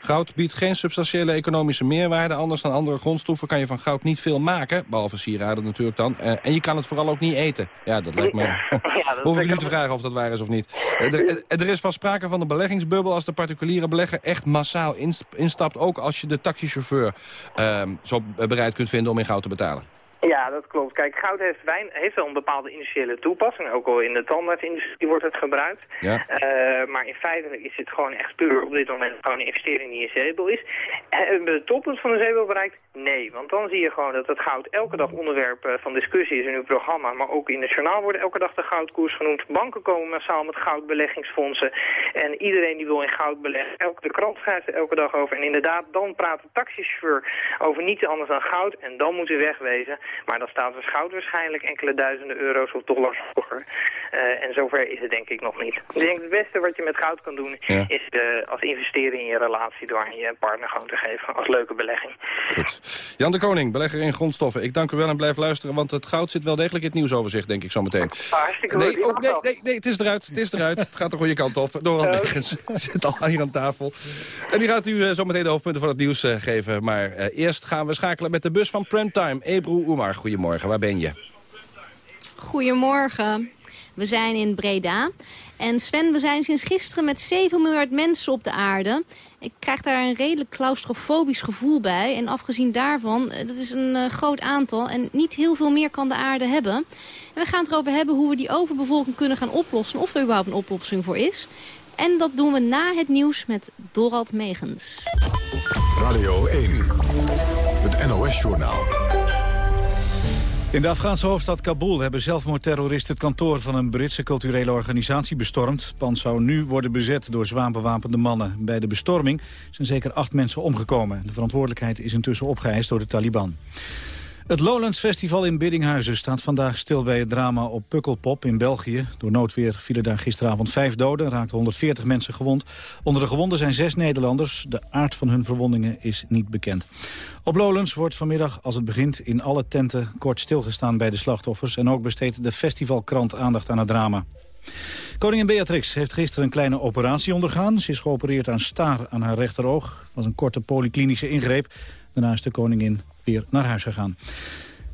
Goud biedt geen substantiële economische meerwaarde. Anders dan andere grondstoffen kan je van goud niet veel maken. Behalve sieraden natuurlijk dan. Eh, en je kan het vooral ook niet eten. Ja, dat lijkt me... dat Hoef ik nu te vragen of dat waar is of niet. Eh, Er, er is pas sprake van de beleggingsbubbel als de particuliere belegger echt massaal inst- instapt. Ook als je de taxichauffeur ehm, zo bereid kunt vinden om in goud te betalen. Ja, dat klopt. Kijk, goud heeft, wijn, heeft wel een bepaalde industriële toepassing. Ook al in de tandartsindustrie wordt het gebruikt. Ja. Eh, maar in feite is het gewoon echt puur op dit moment gewoon een investering die een zeebel is. En hebben we het toppunt van de zeebel bereikt? Nee, want dan zie je gewoon dat het goud elke dag onderwerp eh, van discussie is in uw programma. Maar ook in het journaal wordt elke dag de goudkoers genoemd. Banken komen massaal met goudbeleggingsfondsen. En iedereen die wil in goud beleggen. Elke, de krant schrijft er elke dag over. En inderdaad, dan praat de taxichauffeur over niets anders dan goud. En dan moet u wegwezen. Maar dan staat dus goud waarschijnlijk enkele duizenden euro's of dollars hoger. Eh, en zover is het denk ik nog niet. Ik denk het beste wat je met goud kan doen Ja. is eh, als investeren in je relatie door aan je partner gewoon te geven als leuke belegging. Goed. Jan de Koning, belegger in grondstoffen. Ik dank u wel en blijf luisteren, want het goud zit wel degelijk in het nieuwsoverzicht, denk ik zo meteen. hartstikke goed. Nee, oh, nee, nee, nee, het is eruit, het is eruit. Het gaat de goede kant op. Doran Ja. Megens zit al hier aan tafel. En die gaat u eh, zo meteen de hoofdpunten van het nieuws geven. Maar eerst gaan we schakelen met de bus van Primetime. Ebru Goedemorgen, waar ben je? Goedemorgen. We zijn in Breda. En Sven, we zijn sinds gisteren met 7 miljard mensen op de aarde. Ik krijg daar een redelijk claustrofobisch gevoel bij. En afgezien daarvan, eh, dat is een eh, groot aantal. En niet heel veel meer kan de aarde hebben. En we gaan het erover hebben hoe we die overbevolking kunnen gaan oplossen. Of er überhaupt een oplossing voor is. En dat doen we na het nieuws met Dorald Megens. Radio 1, het NOS-journaal. In de Afghaanse hoofdstad Kabul hebben zelfmoordterroristen het kantoor van een Britse culturele organisatie bestormd. Het pand zou nu worden bezet door zwaar bewapende mannen. Bij de bestorming zijn zeker acht mensen omgekomen. De verantwoordelijkheid is intussen opgeëist door de Taliban. Het Lowlands Festival in Biddinghuizen staat vandaag stil bij het drama op Pukkelpop in België. Door noodweer vielen daar gisteravond vijf doden, raakten 140 mensen gewond. Onder de gewonden zijn zes Nederlanders. De aard van hun verwondingen is niet bekend. Op Lowlands wordt vanmiddag, als het begint, in alle tenten kort stilgestaan bij de slachtoffers. En ook besteedt de festivalkrant aandacht aan het drama. Koningin Beatrix heeft gisteren een kleine operatie ondergaan. Ze is geopereerd aan staar aan haar rechteroog. Was een korte polyklinische ingreep. Daarna is de koningin naar huis gegaan.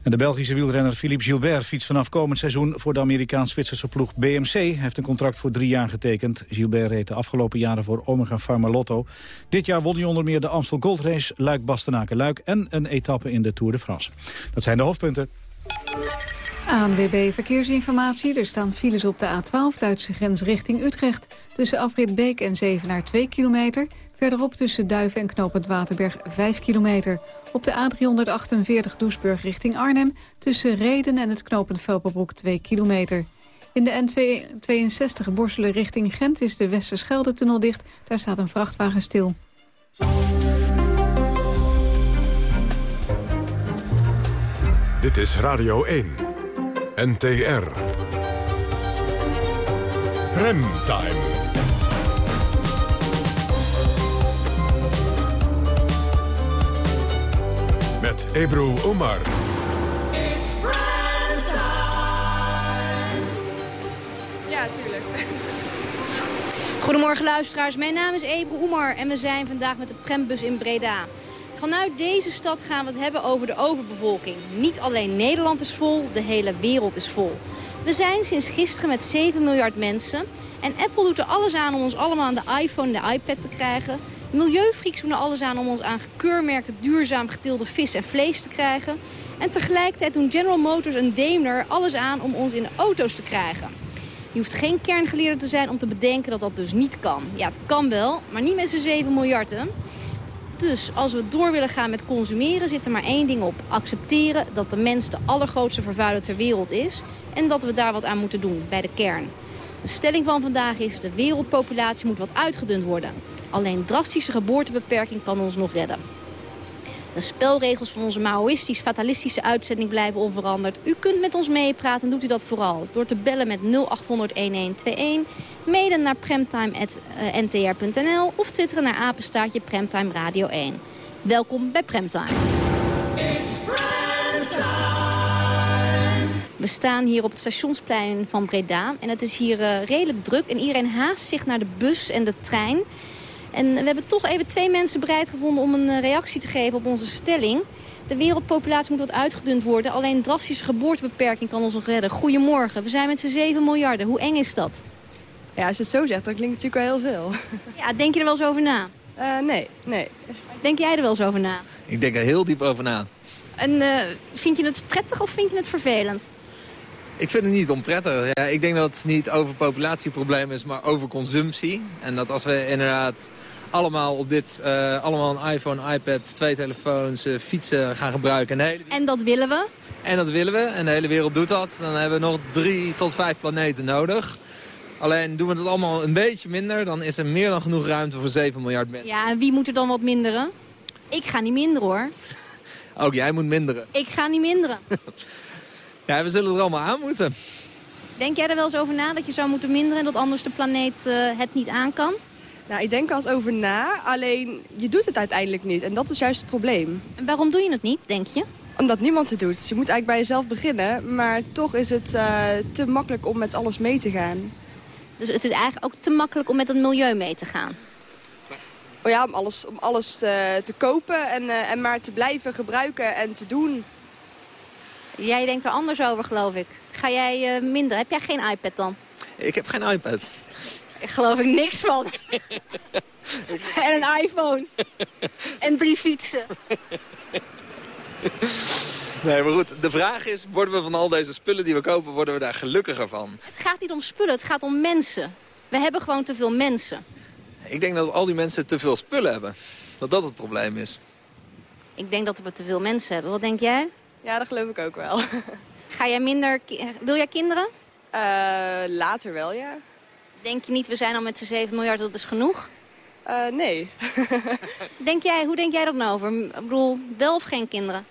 En de Belgische wielrenner Philippe Gilbert fietst vanaf komend seizoen voor de Amerikaans-Zwitserse ploeg BMC. Hij heeft een contract voor drie jaar getekend. Gilbert reed de afgelopen jaren voor Omega Pharma Lotto. Dit jaar won hij onder meer de Amstel Gold Race, Luik-Bastenaken-Luik en een etappe in de Tour de France. Dat zijn de hoofdpunten. ANWB Verkeersinformatie. Er staan files op de A12 Duitse grens richting Utrecht. Tussen Afrit Beek en Zevenaar 2 kilometer. Verderop tussen Duiven en Knopend Waterberg 5 kilometer. Op de A348 Doesburg richting Arnhem. Tussen Reden en het Knopend Velperbroek 2 kilometer. In de N62 Borselen richting Gent is de Westerschelde-tunnel dicht. Daar staat een vrachtwagen stil. Dit is Radio 1. NTR. Remtime. Met Ebru Omar. Ja, tuurlijk. Goedemorgen luisteraars, mijn naam is Ebru Oemar en we zijn vandaag met de Prembus in Breda. Vanuit deze stad gaan we het hebben over de overbevolking. Niet alleen Nederland is vol, de hele wereld is vol. We zijn sinds gisteren met 7 miljard mensen. En Apple doet er alles aan om ons allemaal aan de iPhone en de iPad te krijgen. Milieufreaks doen er alles aan om ons aan gekeurmerkte duurzaam geteelde vis en vlees te krijgen. En tegelijkertijd doen General Motors en Daimler alles aan om ons in de auto's te krijgen. Je hoeft geen kerngeleerde te zijn om te bedenken dat dat dus niet kan. Ja, het kan wel, maar niet met z'n 7 miljarden. Dus als we door willen gaan met consumeren zit er maar één ding op. Accepteren dat de mens de allergrootste vervuiler ter wereld is... en dat we daar wat aan moeten doen, bij de kern. De stelling van vandaag is... de wereldpopulatie moet wat uitgedund worden. Alleen drastische geboortebeperking kan ons nog redden. De spelregels van onze maoïstisch-fatalistische uitzending blijven onveranderd. U kunt met ons meepraten en doet u dat vooral door te bellen met 0800-1121... mailen naar premtime.ntr.nl of twitteren naar apenstaartje Premtime Radio 1. Welkom bij Premtime. We staan hier op het stationsplein van Breda en het is hier uh, redelijk druk... en iedereen haast zich naar de bus en de trein... En we hebben toch even twee mensen bereid gevonden om een reactie te geven op onze stelling. De wereldpopulatie moet wat uitgedund worden. Alleen drastische geboortebeperking kan ons nog redden. Goedemorgen, we zijn met z'n 7 miljarden. Hoe eng is dat? Ja, als je het zo zegt, dan klinkt het natuurlijk wel heel veel. Ja, denk je er wel eens over na? Uh, nee, nee. Denk jij er wel eens over na? Ik denk er heel diep over na. En uh, vind je het prettig of vind je het vervelend? Ik vind het niet onprettig. Ja, ik denk dat het niet overpopulatieprobleem is, maar overconsumptie. En dat als we inderdaad allemaal op dit, uh, allemaal een iPhone, iPad, twee telefoons, uh, fietsen gaan gebruiken. En, hele... en dat willen we? En dat willen we. En de hele wereld doet dat. Dan hebben we nog drie tot vijf planeten nodig. Alleen doen we het allemaal een beetje minder, dan is er meer dan genoeg ruimte voor 7 miljard mensen. Ja, en wie moet er dan wat minderen? Ik ga niet minderen hoor. Ook jij moet minderen. Ik ga niet minderen. ja, we zullen er allemaal aan moeten. Denk jij er wel eens over na dat je zou moeten minderen en dat anders de planeet uh, het niet aan kan? Nou, ik denk er eens over na, alleen je doet het uiteindelijk niet. En dat is juist het probleem. En waarom doe je het niet, denk je? Omdat niemand het doet. Je moet eigenlijk bij jezelf beginnen, maar toch is het uh, te makkelijk om met alles mee te gaan. Dus het is eigenlijk ook te makkelijk om met het milieu mee te gaan? Oh ja, om alles, om alles uh, te kopen en, uh, en maar te blijven gebruiken en te doen. Jij denkt er anders over, geloof ik. Ga jij minder? Heb jij geen iPad dan? Ik heb geen iPad. Ik geloof ik niks van. en een iPhone. en drie fietsen. Nee, maar goed, de vraag is, worden we van al deze spullen die we kopen, worden we daar gelukkiger van? Het gaat niet om spullen, het gaat om mensen. We hebben gewoon te veel mensen. Ik denk dat al die mensen te veel spullen hebben. Dat dat het probleem is. Ik denk dat we te veel mensen hebben. Wat denk jij? Ja, dat geloof ik ook wel. Ga jij minder... Wil jij kinderen? Eh, later wel, ja. Denk je niet, we zijn al met z'n 7 miljard, dat is genoeg? Eh, nee. Denk jij, hoe denk jij dat nou over? Ik bedoel, wel of geen kinderen?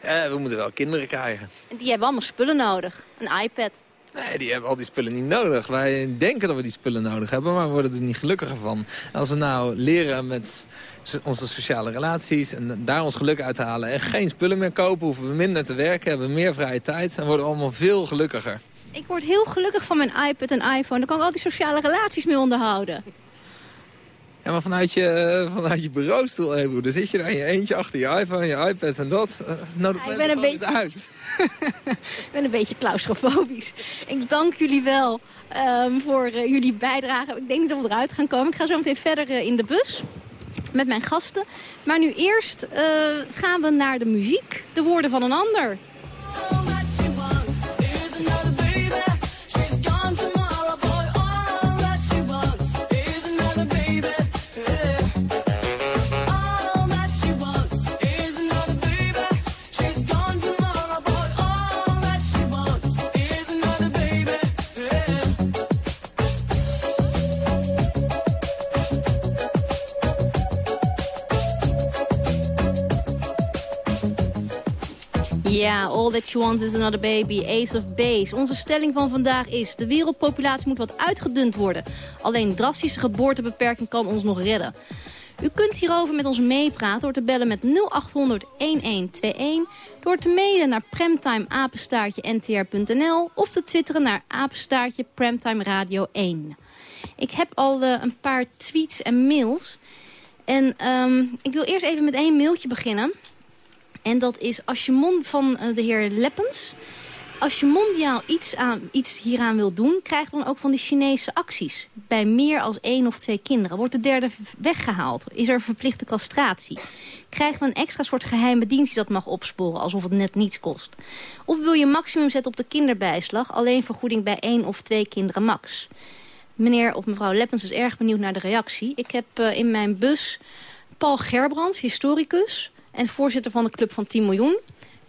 Eh, we moeten wel kinderen krijgen. En die hebben allemaal spullen nodig. Een iPad. Nee, die hebben al die spullen niet nodig. Wij denken dat we die spullen nodig hebben, maar we worden er niet gelukkiger van. Als we nou leren met onze sociale relaties en daar ons geluk uit halen... en geen spullen meer kopen, hoeven we minder te werken, hebben we meer vrije tijd... en worden we allemaal veel gelukkiger. Ik word heel gelukkig van mijn iPad en iPhone. Daar kan ik al die sociale relaties mee onderhouden. Ja, maar vanuit je, eh, vanuit je bureaustoel, hé broer, dan zit je daar in je eentje achter je iPhone, je iPad en dat. Uh, nodig Ja, ik ben een beetje- uit. Ik ben een beetje claustrofobisch. Ik dank jullie wel ehm, voor eh, jullie bijdrage. Ik denk niet dat we eruit gaan komen. Ik ga zo meteen verder eh, in de bus met mijn gasten. Maar nu eerst eh, gaan we naar de muziek. De woorden van een ander. Ja, all that she wants is another baby, ace of base. Onze stelling van vandaag is... de wereldpopulatie moet wat uitgedund worden. Alleen drastische geboortebeperking kan ons nog redden. U kunt hierover met ons meepraten door te bellen met 0800-1121... door te mailen naar premtimeapenstaartje-ntr.nl... of te twitteren naar apenstaartje Premtime Radio 1. Ik heb al eh, een paar tweets en mails... En ehm, ik wil eerst even met één mailtje beginnen... En dat is als je mond van eh, de heer Leppens. Als je mondiaal iets, aan, iets hieraan wil doen, krijg je dan ook van die Chinese acties. Bij meer als één of twee kinderen. Wordt de derde weggehaald? Is er verplichte castratie? Krijgen we een extra soort geheime dienst die dat mag opsporen, alsof het net niets kost? Of wil je maximum zetten op de kinderbijslag, alleen vergoeding bij één of twee kinderen max? Meneer of mevrouw Leppens is erg benieuwd naar de reactie. Ik heb eh, in mijn bus Paul Gerbrands, historicus en voorzitter van de Club van 10 miljoen.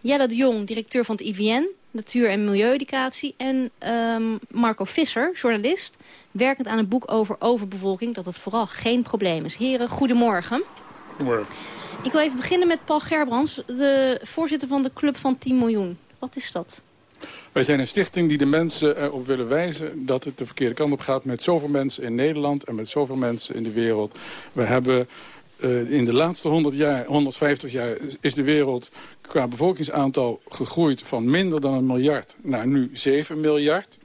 Jelle de Jong, directeur van het IVN, Natuur- en Milieueducatie. En ehm, Marco Visser, journalist, werkend aan een boek over overbevolking... dat het vooral geen probleem is. Heren, goedemorgen. Goedemorgen. Ik wil even beginnen met Paul Gerbrands, de voorzitter van de Club van 10 miljoen. Wat is dat? Wij zijn een stichting die de mensen erop willen wijzen... dat het de verkeerde kant op gaat met zoveel mensen in Nederland... en met zoveel mensen in de wereld. We hebben eh, in de laatste 100 jaar, 150 jaar is de wereld qua bevolkingsaantal gegroeid van minder dan een miljard naar nu 7 miljard.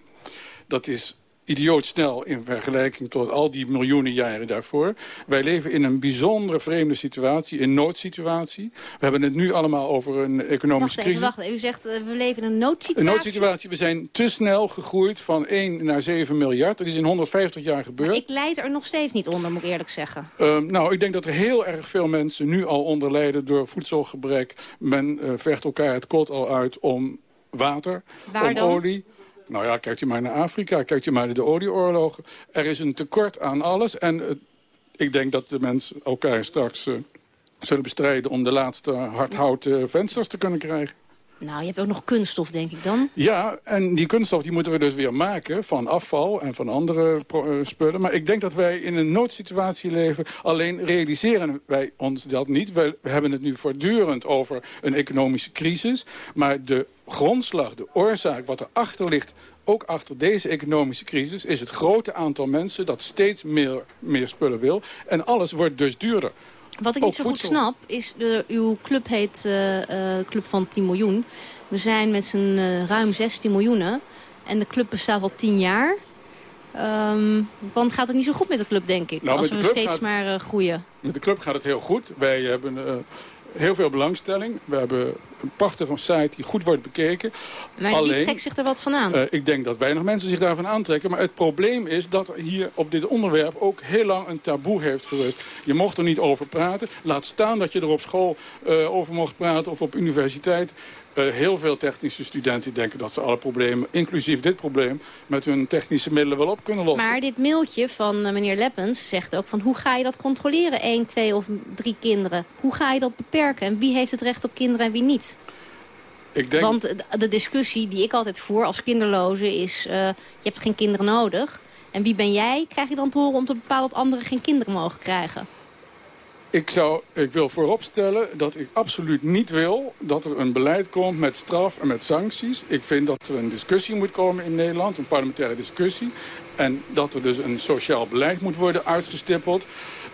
Dat is idioot snel in vergelijking tot al die miljoenen jaren daarvoor. Wij leven in een bijzondere vreemde situatie, een noodsituatie. We hebben het nu allemaal over een economische Wacht even, crisis. wacht even. U zegt uh, we leven in een noodsituatie. Een noodsituatie. We zijn te snel gegroeid van 1 naar 7 miljard. Dat is in 150 jaar gebeurd. Maar ik leid er nog steeds niet onder, moet ik eerlijk zeggen. Uh, nou, ik denk dat er heel erg veel mensen nu al onder lijden door voedselgebrek. Men uh, vecht elkaar het kot al uit om water, Waar om dan? olie. Nou ja, kijk je maar naar Afrika, kijk je maar naar de olieoorlogen. Er is een tekort aan alles en uh, ik denk dat de mensen elkaar straks uh, zullen bestrijden... om de laatste hardhouten vensters te kunnen krijgen. Nou, je hebt ook nog kunststof, denk ik dan. Ja, en die kunststof die moeten we dus weer maken van afval en van andere uh, spullen. Maar ik denk dat wij in een noodsituatie leven. Alleen realiseren wij ons dat niet. We, we hebben het nu voortdurend over een economische crisis. Maar de grondslag, de oorzaak, wat erachter ligt ook achter deze economische crisis is het grote aantal mensen dat steeds meer, meer spullen wil. En alles wordt dus duurder. Wat ik niet zo goed voedsel. snap, is de, uw club heet uh, uh, Club van 10 miljoen. We zijn met z'n uh, ruim 16 miljoenen. En de club bestaat al 10 jaar. Um, dan gaat het niet zo goed met de club, denk ik. Nou, als we steeds gaat- maar groeien. Met de club gaat het heel goed. Wij hebben heel veel belangstelling. We hebben een prachtige site die goed wordt bekeken. Maar Alleen, wie trekt zich er wat van aan? Uh, ik denk dat weinig mensen zich daarvan aantrekken. Maar het probleem is dat er hier op dit onderwerp ook heel lang een taboe heeft gerust. Je mocht er niet over praten. Laat staan dat je er op school uh, over mocht praten of op universiteit. Uh, heel veel technische studenten denken dat ze alle problemen, inclusief dit probleem, met hun technische middelen wel op kunnen lossen. Maar dit mailtje van uh, meneer Leppens zegt ook van hoe ga je dat controleren? Eén, twee of drie kinderen. Hoe ga je dat beperken? En wie heeft het recht op kinderen en wie niet? Ik denk... Want de- de discussie die ik altijd voer als kinderloze is... eh, je hebt geen kinderen nodig. En wie ben jij, krijg je dan te horen om te bepalen dat anderen geen kinderen mogen krijgen. Ik, zou, ik wil vooropstellen dat ik absoluut niet wil dat er een beleid komt met straf en met sancties. Ik vind dat er een discussie moet komen in Nederland, een parlementaire discussie. En dat er dus een sociaal beleid moet worden uitgestippeld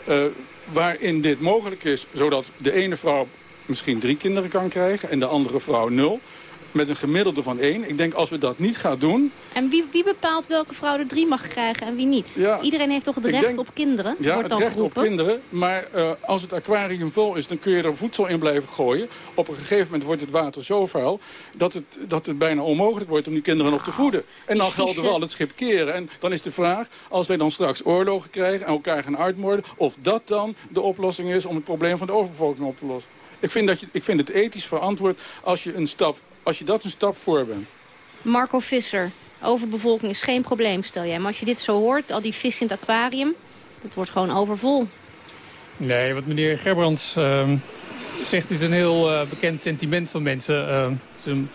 eh, waarin dit mogelijk is. Zodat de ene vrouw misschien drie kinderen kan krijgen en de andere vrouw nul. Met een gemiddelde van één. Ik denk als we dat niet gaan doen, En wie, wie bepaalt welke vrouw er drie mag krijgen en wie niet? Ja, Iedereen heeft toch het recht denk- op kinderen, Ja, wordt het dan recht geroepen. op kinderen. Maar eh, als het aquarium vol is, dan kun je er voedsel in blijven gooien. Op een gegeven moment wordt het water zo vuil... dat het, dat het bijna onmogelijk wordt om die kinderen nog te voeden. En dan gelden we al het schip keren. En dan is de vraag, als wij dan straks oorlogen krijgen... en elkaar gaan uitmoorden, of dat dan de oplossing is... om het probleem van de overbevolking op te lossen. Ik vind, dat je, ik vind het ethisch verantwoord als je, een stap, als je dat een stap voor bent. Marco Visser, overbevolking is geen probleem, stel jij. Maar als je dit zo hoort, al die vis in het aquarium... het wordt gewoon overvol. Nee, wat meneer Gerbrands ehm, zegt is een heel eh, bekend sentiment van mensen. Ehm, het is een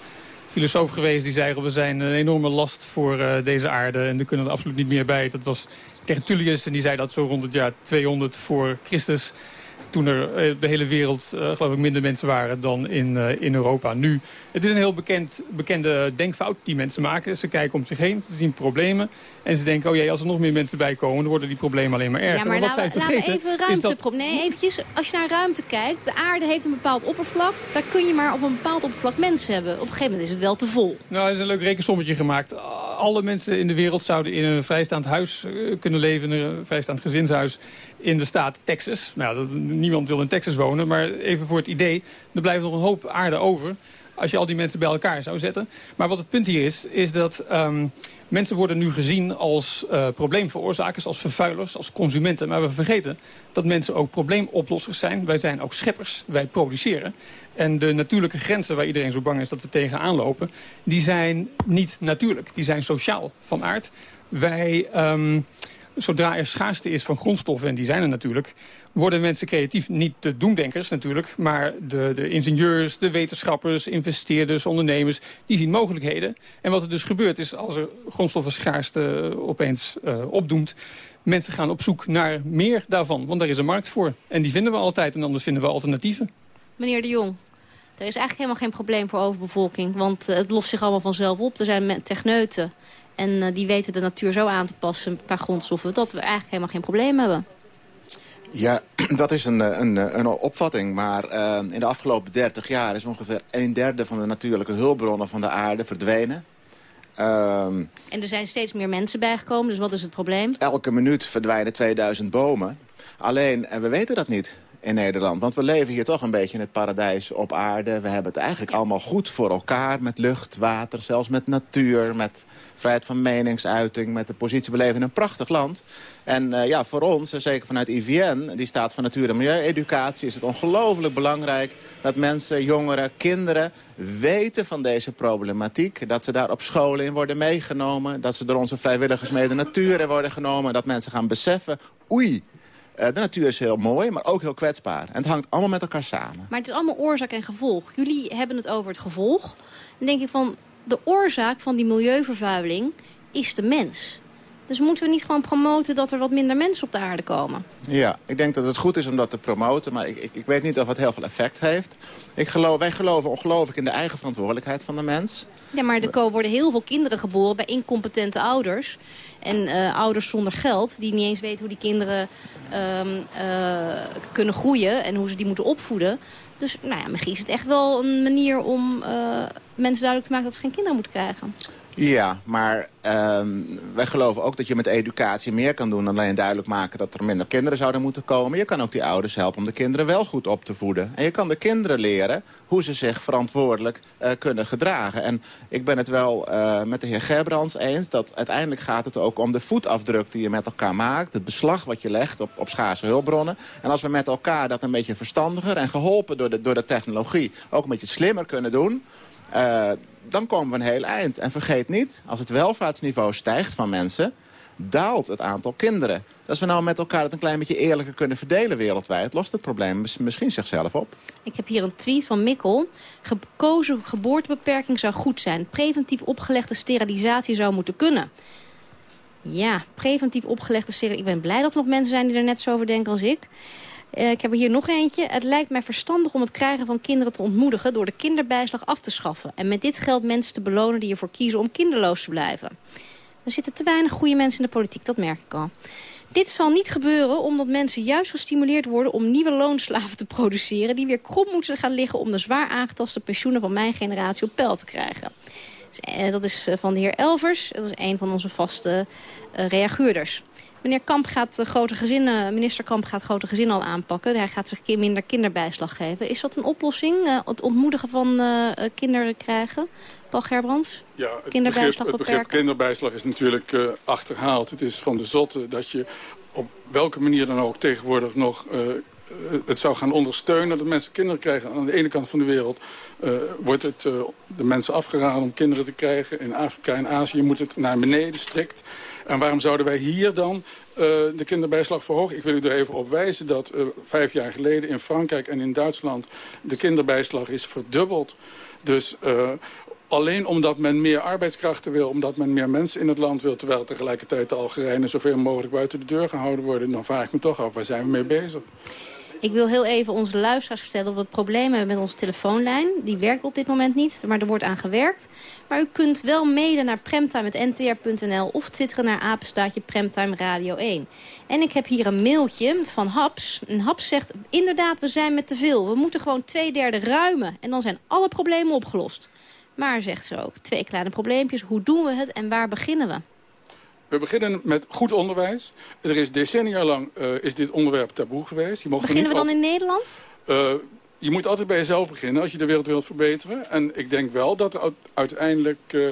filosoof geweest die zei... we zijn een enorme last voor eh, deze aarde en er kunnen er absoluut niet meer bij. Dat was Tertullius en die zei dat zo rond het jaar 200 voor Christus... toen er eh, de hele wereld, eh, geloof ik, minder mensen waren dan in, eh, in Europa nu. Het is een heel bekend, bekende denkfout die mensen maken. Ze kijken om zich heen, ze zien problemen... en ze denken, oh jee, als er nog meer mensen bij komen... dan worden die problemen alleen maar erger. Ja, maar wat laten zij we- laten we vergeten even ruimte... dat... Nee, eventjes. Als je naar ruimte kijkt, de aarde heeft een bepaald oppervlak. Daar kun je maar op een bepaald oppervlak mensen hebben. Op een gegeven moment is het wel te vol. Nou, er is een leuk rekensommetje gemaakt. Alle mensen in de wereld zouden in een vrijstaand huis eh, kunnen leven... een vrijstaand gezinshuis in de staat Texas. Nou, niemand wil in Texas wonen, maar even voor het idee... er blijft nog een hoop aarde over als je al die mensen bij elkaar zou zetten. Maar wat het punt hier is, is dat ehm, mensen worden nu gezien als eh, probleemveroorzakers, als vervuilers, als consumenten. Maar we vergeten dat mensen ook probleemoplossers zijn. Wij zijn ook scheppers, wij produceren. En de natuurlijke grenzen waar iedereen zo bang is dat we tegenaan lopen... die zijn niet natuurlijk, die zijn sociaal van aard. Wij, ehm, zodra er schaarste is van grondstoffen, en die zijn er natuurlijk... worden mensen creatief, niet de doemdenkers natuurlijk... maar de, de ingenieurs, de wetenschappers, investeerders, ondernemers... die zien mogelijkheden. En wat er dus gebeurt is, als er grondstoffenschaarste opeens eh, opdoemt... mensen gaan op zoek naar meer daarvan, want daar is een markt voor. En die vinden we altijd, en anders vinden we alternatieven. Meneer de Jong, er is eigenlijk helemaal geen probleem voor overbevolking. Want eh, het lost zich allemaal vanzelf op. Er zijn techneuten. En eh, die weten de natuur zo aan te passen qua grondstoffen... dat we eigenlijk helemaal geen probleem hebben. Ja, dat is een, eh, een, eh, een opvatting. Maar eh, in de afgelopen 30 jaar is ongeveer een derde van de natuurlijke hulpbronnen van de aarde verdwenen. Ehm, En er zijn steeds meer mensen bijgekomen, dus wat is het probleem? elke minuut verdwijnen 2000 bomen. Alleen, en we weten dat niet in Nederland. Want we leven hier toch een beetje in het paradijs op aarde. We hebben het eigenlijk allemaal goed voor elkaar. Met lucht, water, zelfs met natuur. Met vrijheid van meningsuiting. Met de positie. We leven in een prachtig land. En eh, ja, voor ons, en zeker vanuit IVN, die staat voor Natuur- en Milieueducatie... is het ongelooflijk belangrijk dat mensen, jongeren, kinderen weten van deze problematiek. Dat ze daar op scholen in worden meegenomen. Dat ze door onze vrijwilligers mee de natuur in worden genomen. Dat mensen gaan beseffen, oei, de natuur is heel mooi, maar ook heel kwetsbaar. En het hangt allemaal met elkaar samen. Maar het is allemaal oorzaak en gevolg. Jullie hebben het over het gevolg. Dan denk ik van, de oorzaak van die milieuvervuiling is de mens. Dus moeten we niet gewoon promoten dat er wat minder mensen op de aarde komen? Ja, ik denk dat het goed is om dat te promoten, maar ik, ik, ik weet niet of het heel veel effect heeft. Ik geloof, wij geloven ongelooflijk in de eigen verantwoordelijkheid van de mens. Ja, maar er worden heel veel kinderen geboren bij incompetente ouders. En eh, ouders zonder geld, die niet eens weten hoe die kinderen ehm, eh, kunnen groeien... en hoe ze die moeten opvoeden. Dus nou ja, misschien is het echt wel een manier om eh, mensen duidelijk te maken... dat ze geen kinderen moeten krijgen. Ja, maar ehm, wij geloven ook dat je met educatie meer kan doen... dan alleen duidelijk maken dat er minder kinderen zouden moeten komen. Je kan ook die ouders helpen om de kinderen wel goed op te voeden. En je kan de kinderen leren hoe ze zich verantwoordelijk eh, kunnen gedragen. En ik ben het wel eh, met de heer Gerbrands eens... dat uiteindelijk gaat het ook om de voetafdruk die je met elkaar maakt. Het beslag wat je legt op, op schaarse hulpbronnen. En als we met elkaar dat een beetje verstandiger... en geholpen door de, door de technologie ook een beetje slimmer kunnen doen... eh, dan komen we een heel eind. En vergeet niet, als het welvaartsniveau stijgt van mensen... daalt het aantal kinderen. Als we nou met elkaar het een klein beetje eerlijker kunnen verdelen wereldwijd... lost het probleem misschien zichzelf op. Ik heb hier een tweet van Mikkel. Gekozen geboortebeperking zou goed zijn. Preventief opgelegde sterilisatie zou moeten kunnen. Ja, preventief opgelegde sterilisatie. Ik ben blij dat er nog mensen zijn die er net zo over denken als ik. Uh, ik heb er hier nog eentje. Het lijkt mij verstandig om het krijgen van kinderen te ontmoedigen... door de kinderbijslag af te schaffen. En met dit geld mensen te belonen die ervoor kiezen om kinderloos te blijven. Er zitten te weinig goede mensen in de politiek, dat merk ik al. Dit zal niet gebeuren omdat mensen juist gestimuleerd worden... om nieuwe loonslaven te produceren... die weer krom moeten gaan liggen om de zwaar aangetaste pensioenen van mijn generatie op peil te krijgen. Dat is eh, van de heer Elvers. Dat is een van onze vaste uh, reaguurders. Meneer Kamp gaat grote gezinnen, minister Kamp gaat grote gezinnen al aanpakken. Hij gaat zich minder kinderbijslag geven. Is dat een oplossing? Uh, het ontmoedigen van uh, kinderen krijgen? Paul Gerbrands? Ja, het begrip, het begrip kinderbijslag is natuurlijk uh, achterhaald. Het is van de zotte dat je op welke manier dan ook tegenwoordig nog het zou gaan ondersteunen dat mensen kinderen krijgen. Aan de ene kant van de wereld uh, wordt het de mensen afgeraden om kinderen te krijgen. In Afrika en Azië moet het naar beneden strikt. En waarom zouden wij hier dan uh, de kinderbijslag verhogen? Ik wil u er even op wijzen dat vijf jaar geleden in Frankrijk en in Duitsland... de kinderbijslag is verdubbeld. Dus alleen omdat men meer arbeidskrachten wil... omdat men meer mensen in het land wil... terwijl tegelijkertijd de Algerijnen zoveel mogelijk buiten de deur gehouden worden... dan vraag ik me toch af, waar zijn we mee bezig? Ik wil heel even onze luisteraars vertellen dat we het probleem hebben met onze telefoonlijn. Die werkt op dit moment niet, maar er wordt aan gewerkt. Maar u kunt wel mailen naar premtime.ntr.nl of twitteren naar apenstaatje Premtime Radio 1. En ik heb hier een mailtje van Haps. En Haps zegt, inderdaad, we zijn met te veel. We moeten gewoon twee derde ruimen en dan zijn alle problemen opgelost. Maar, zegt ze ook, twee kleine probleempjes. Hoe doen we het en waar beginnen we? We beginnen met goed onderwijs. Er is decennia lang uh, is dit onderwerp taboe geweest. Je mocht beginnen niet we dan in Nederland? Uh, je moet altijd bij jezelf beginnen als je de wereld wilt verbeteren. En ik denk wel dat er uiteindelijk uh,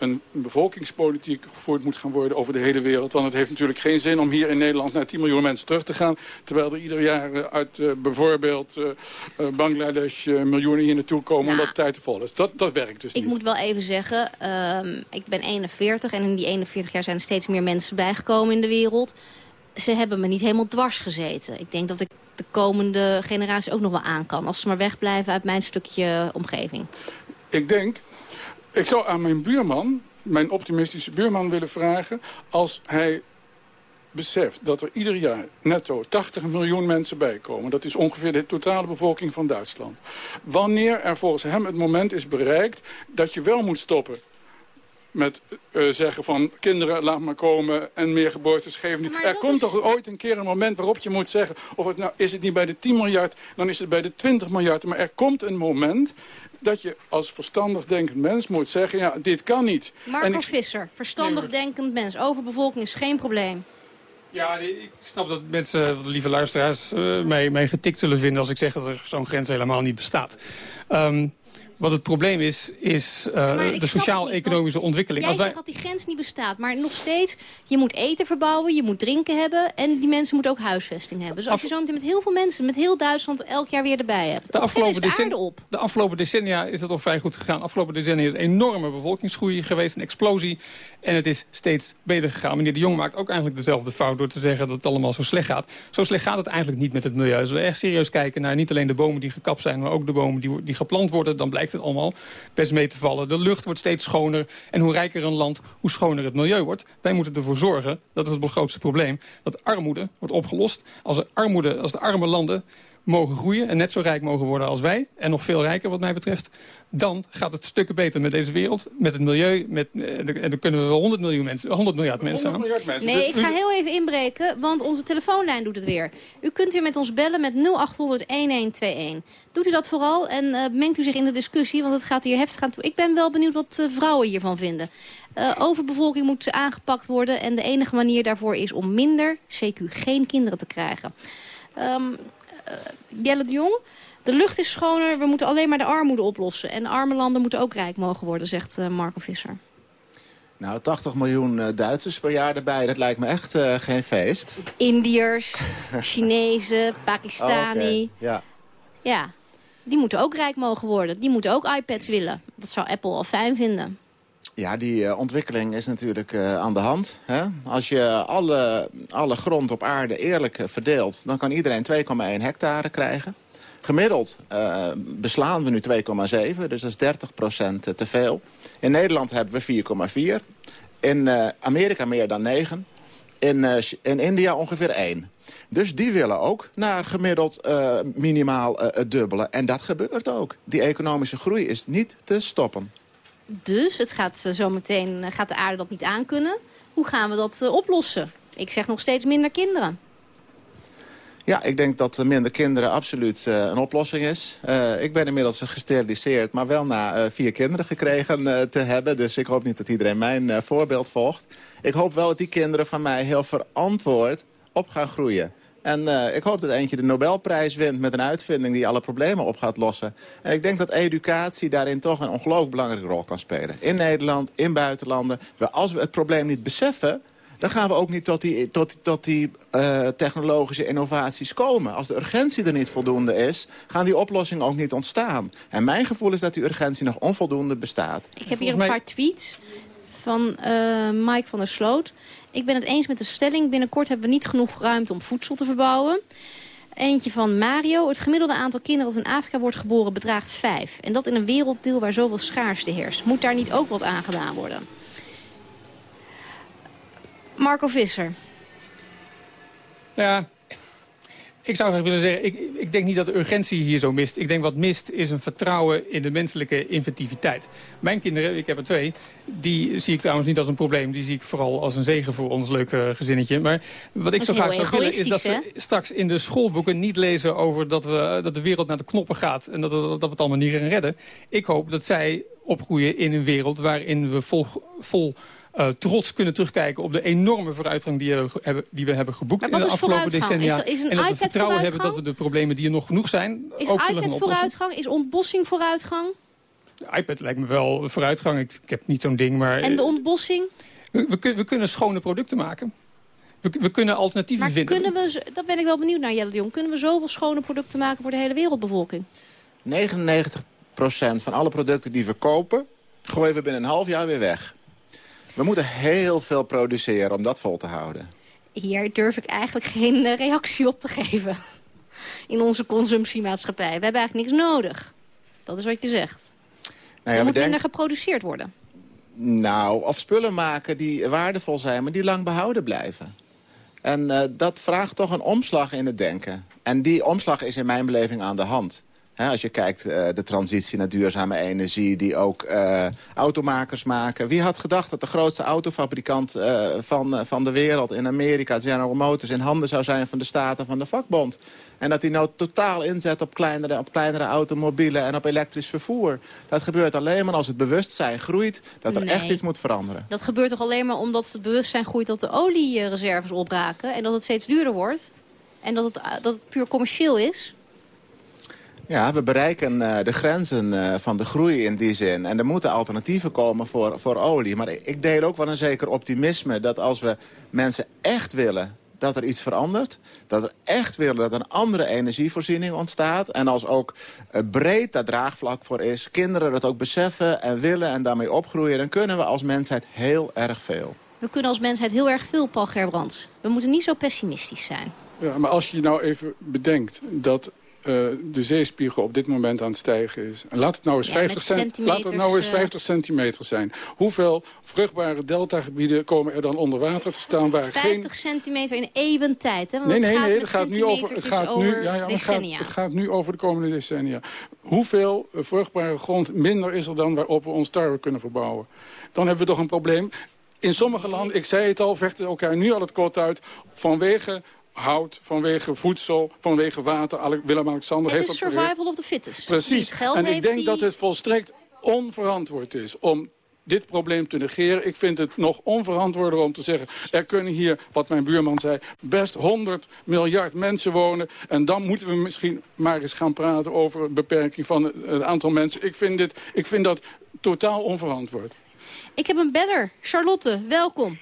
een bevolkingspolitiek gevoerd moet gaan worden over de hele wereld. Want het heeft natuurlijk geen zin om hier in Nederland naar 10 miljoen mensen terug te gaan. Terwijl er ieder jaar uit uh, bijvoorbeeld uh, Bangladesh miljoenen hier naartoe komen nou, omdat de tijd te vol is. Dat, dat werkt dus ik niet. Ik moet wel even zeggen, um, ik ben 41 en in die 41 jaar zijn er steeds meer mensen bijgekomen in de wereld. Ze hebben me niet helemaal dwars gezeten. Ik denk dat ik de komende generatie ook nog wel aan kan. Als ze maar wegblijven uit mijn stukje omgeving. Ik denk ik zou aan mijn buurman, mijn optimistische buurman willen vragen... als hij beseft dat er ieder jaar netto 80 miljoen mensen bijkomen. Dat is ongeveer de totale bevolking van Duitsland. Wanneer er volgens hem het moment is bereikt dat je wel moet stoppen met uh, zeggen van kinderen laat maar komen en meer geboortes geven niet. Er komt toch ooit een keer een moment waarop je moet zeggen... of het nou is het niet bij de 10 miljard, dan is het bij de 20 miljard. Maar er komt een moment dat je als verstandig denkend mens moet zeggen... ja, dit kan niet. Marco en ik... Visser, verstandig denkend mens. Overbevolking is geen probleem. Ja, ik snap dat mensen, de lieve luisteraars, uh, mij, mij getikt zullen vinden... als ik zeg dat er zo'n grens helemaal niet bestaat. Um, wat het probleem is, is uh, de sociaal-economische ontwikkeling. Jij Als wij... zegt dat die grens niet bestaat, maar nog steeds... je moet eten verbouwen, je moet drinken hebben... en die mensen moeten ook huisvesting hebben. Dus als je zo meteen met heel veel mensen, met heel Duitsland... elk jaar weer erbij hebt, de afgelopen, decennia, op. de afgelopen decennia is dat al vrij goed gegaan. De afgelopen decennia is een enorme bevolkingsgroei geweest, een explosie. En het is steeds beter gegaan. Meneer de Jong maakt ook eigenlijk dezelfde fout... door te zeggen dat het allemaal zo slecht gaat. Zo slecht gaat het eigenlijk niet met het milieu. Als we echt serieus kijken naar niet alleen de bomen die gekapt zijn... maar ook de bomen die, die geplant worden... dan blijkt het allemaal best mee te vallen. De lucht wordt steeds schoner. En hoe rijker een land, hoe schoner het milieu wordt. Wij moeten ervoor zorgen, dat is het grootste probleem... dat armoede wordt opgelost. Als, armoede, als de arme landen mogen groeien en net zo rijk mogen worden als wij... en nog veel rijker wat mij betreft dan gaat het stukken beter met deze wereld, met het milieu. Met, eh, en dan kunnen we 100, miljoen mensen, 100 miljard mensen 100 miljard mensen. Nee, dus ik ga heel even inbreken, want onze telefoonlijn doet het weer. U kunt weer met ons bellen met 0800-1121. Doet u dat vooral en uh, mengt u zich in de discussie, want het gaat hier heftig aan toe. Ik ben wel benieuwd wat uh, vrouwen hiervan vinden. Uh, overbevolking moet aangepakt worden en de enige manier daarvoor is om minder, CQ, geen kinderen te krijgen. Um, Jelle de Jong... De lucht is schoner, we moeten alleen maar de armoede oplossen. En arme landen moeten ook rijk mogen worden, zegt uh, Marco Visser. Nou, 80 miljoen uh, Duitsers per jaar erbij, dat lijkt me echt uh, geen feest. Indiërs, Chinezen, Pakistani. Oh, okay. Ja. Ja. Die moeten ook rijk mogen worden. Die moeten ook iPads willen. Dat zou Apple al fijn vinden. Ja, die uh, ontwikkeling is natuurlijk uh, aan de hand. Hè? Als je alle, alle grond op aarde eerlijk verdeelt... dan kan iedereen 2,1 hectare krijgen. Gemiddeld beslaan we nu 2,7, dus dat is 30% te veel. In Nederland hebben we 4,4. In Amerika meer dan 9. In, in India ongeveer 1. Dus die willen ook naar gemiddeld minimaal het dubbele. En dat gebeurt ook. Die economische groei is niet te stoppen. Dus het gaat uh, zometeen gaat de aarde dat niet aankunnen. Hoe gaan we dat uh, oplossen? Ik zeg nog steeds minder kinderen. Ja, ik denk dat minder kinderen absoluut een oplossing is. ik ben inmiddels gesteriliseerd, maar wel na vier kinderen gekregen te hebben. Dus ik hoop niet dat iedereen mijn voorbeeld volgt. Ik hoop wel dat die kinderen van mij heel verantwoord op gaan groeien. En uh, ik hoop dat eentje de Nobelprijs wint met een uitvinding die alle problemen op gaat lossen. En ik denk dat educatie daarin toch een ongelooflijk belangrijke rol kan spelen. In Nederland, in buitenlanden. We, als we het probleem niet beseffen, dan gaan we ook niet tot die, tot, tot die uh, technologische innovaties komen. Als de urgentie er niet voldoende is, gaan die oplossingen ook niet ontstaan. En mijn gevoel is dat die urgentie nog onvoldoende bestaat. Ik heb hier een paar tweets van uh, Mike van der Sloot. Ik ben het eens met de stelling. Binnenkort hebben we niet genoeg ruimte om voedsel te verbouwen. Eentje van Mario. Het gemiddelde aantal kinderen dat in Afrika wordt geboren bedraagt vijf. En dat in een werelddeel waar zoveel schaarste heerst. Moet daar niet ook wat aan gedaan worden? Marco Visser. Ja, ik zou graag willen zeggen, ik, ik denk niet dat de urgentie hier zo mist. Ik denk wat mist is een vertrouwen in de menselijke inventiviteit. Mijn kinderen, ik heb er twee, die zie ik trouwens niet als een probleem. Die zie ik vooral als een zegen voor ons leuke gezinnetje. Maar wat ik zo graag zou willen is dat we straks in de schoolboeken niet lezen over dat, we, dat de wereld naar de knoppen gaat. En dat, dat we het allemaal niet gaan redden. Ik hoop dat zij opgroeien in een wereld waarin we vol... vol uh, trots kunnen terugkijken op de enorme vooruitgang die, we hebben, die we hebben geboekt in de afgelopen decennia. Is, is en dat we vertrouwen hebben dat we de problemen die er nog genoeg zijn is ook zullen iPad vooruitgang? Is ontbossing vooruitgang? De iPad lijkt me wel vooruitgang. Ik, ik heb niet zo'n ding, maar... En de ontbossing? We, we, we kunnen schone producten maken. We, we, kunnen alternatieven maar vinden. Kunnen we, dat ben ik wel benieuwd naar, Jelle de Jong. Kunnen we zoveel schone producten maken voor de hele wereldbevolking? 99% van alle producten die we kopen... gooien we binnen een half jaar weer weg. We moeten heel veel produceren om dat vol te houden. Hier durf ik eigenlijk geen eh, reactie op te geven. In onze consumptiemaatschappij. We hebben eigenlijk niks nodig. Dat is wat je zegt. Nou ja, er moet denk... minder geproduceerd worden. Nou, of spullen maken die waardevol zijn, maar die lang behouden blijven. En uh, dat vraagt toch een omslag in het denken. En die omslag is in mijn beleving aan de hand als je kijkt uh, de transitie naar duurzame energie... die ook uh, automakers maken. Wie had gedacht dat de grootste autofabrikant uh, van, van de wereld in Amerika... General Motors in handen zou zijn van de Staten van de vakbond? En dat die nou totaal inzet op kleinere, op kleinere automobielen en op elektrisch vervoer. Dat gebeurt alleen maar als het bewustzijn groeit dat er nee. echt iets moet veranderen. Dat gebeurt toch alleen maar omdat het bewustzijn groeit dat de oliereserves opraken... en dat het steeds duurder wordt? En dat het, dat het puur commercieel is? Ja, we bereiken uh, de grenzen uh, van de groei in die zin. En er moeten alternatieven komen voor, voor olie. Maar ik deel ook wel een zeker optimisme dat als we mensen echt willen dat er iets verandert. Dat we echt willen dat een andere energievoorziening ontstaat. En als ook uh, breed daar draagvlak voor is. Kinderen dat ook beseffen en willen en daarmee opgroeien. Dan kunnen we als mensheid heel erg veel. We kunnen als mensheid heel erg veel, Paul Gerbrands. We moeten niet zo pessimistisch zijn. Ja, maar als je nou even bedenkt dat uh, de zeespiegel op dit moment aan het stijgen is. En laat het nou eens, ja, 50, cent, laat het nou eens 50 centimeter zijn. Hoeveel vruchtbare deltagebieden komen er dan onder water te staan? Waar 50 geen... centimeter in even tijd, hè? Want nee, nee, nee, het gaat nu over, het gaat nu, ja, ja, het gaat, het gaat nu over de komende decennia. Hoeveel uh, vruchtbare grond minder is er dan waarop we ons tarwe kunnen verbouwen? Dan hebben we toch een probleem. In sommige landen, ik zei het al, vechten elkaar nu al het kot uit vanwege hout, vanwege voedsel, vanwege water. Willem-Alexander heeft dat... Het is survival of the fittest. Precies. En ik denk die... dat het volstrekt onverantwoord is om dit probleem te negeren. Ik vind het nog onverantwoorder om te zeggen... er kunnen hier, wat mijn buurman zei, best 100 miljard mensen wonen... en dan moeten we misschien maar eens gaan praten over een beperking van het aantal mensen. Ik vind, dit, ik vind dat totaal onverantwoord. Ik heb een beller. Charlotte, welkom.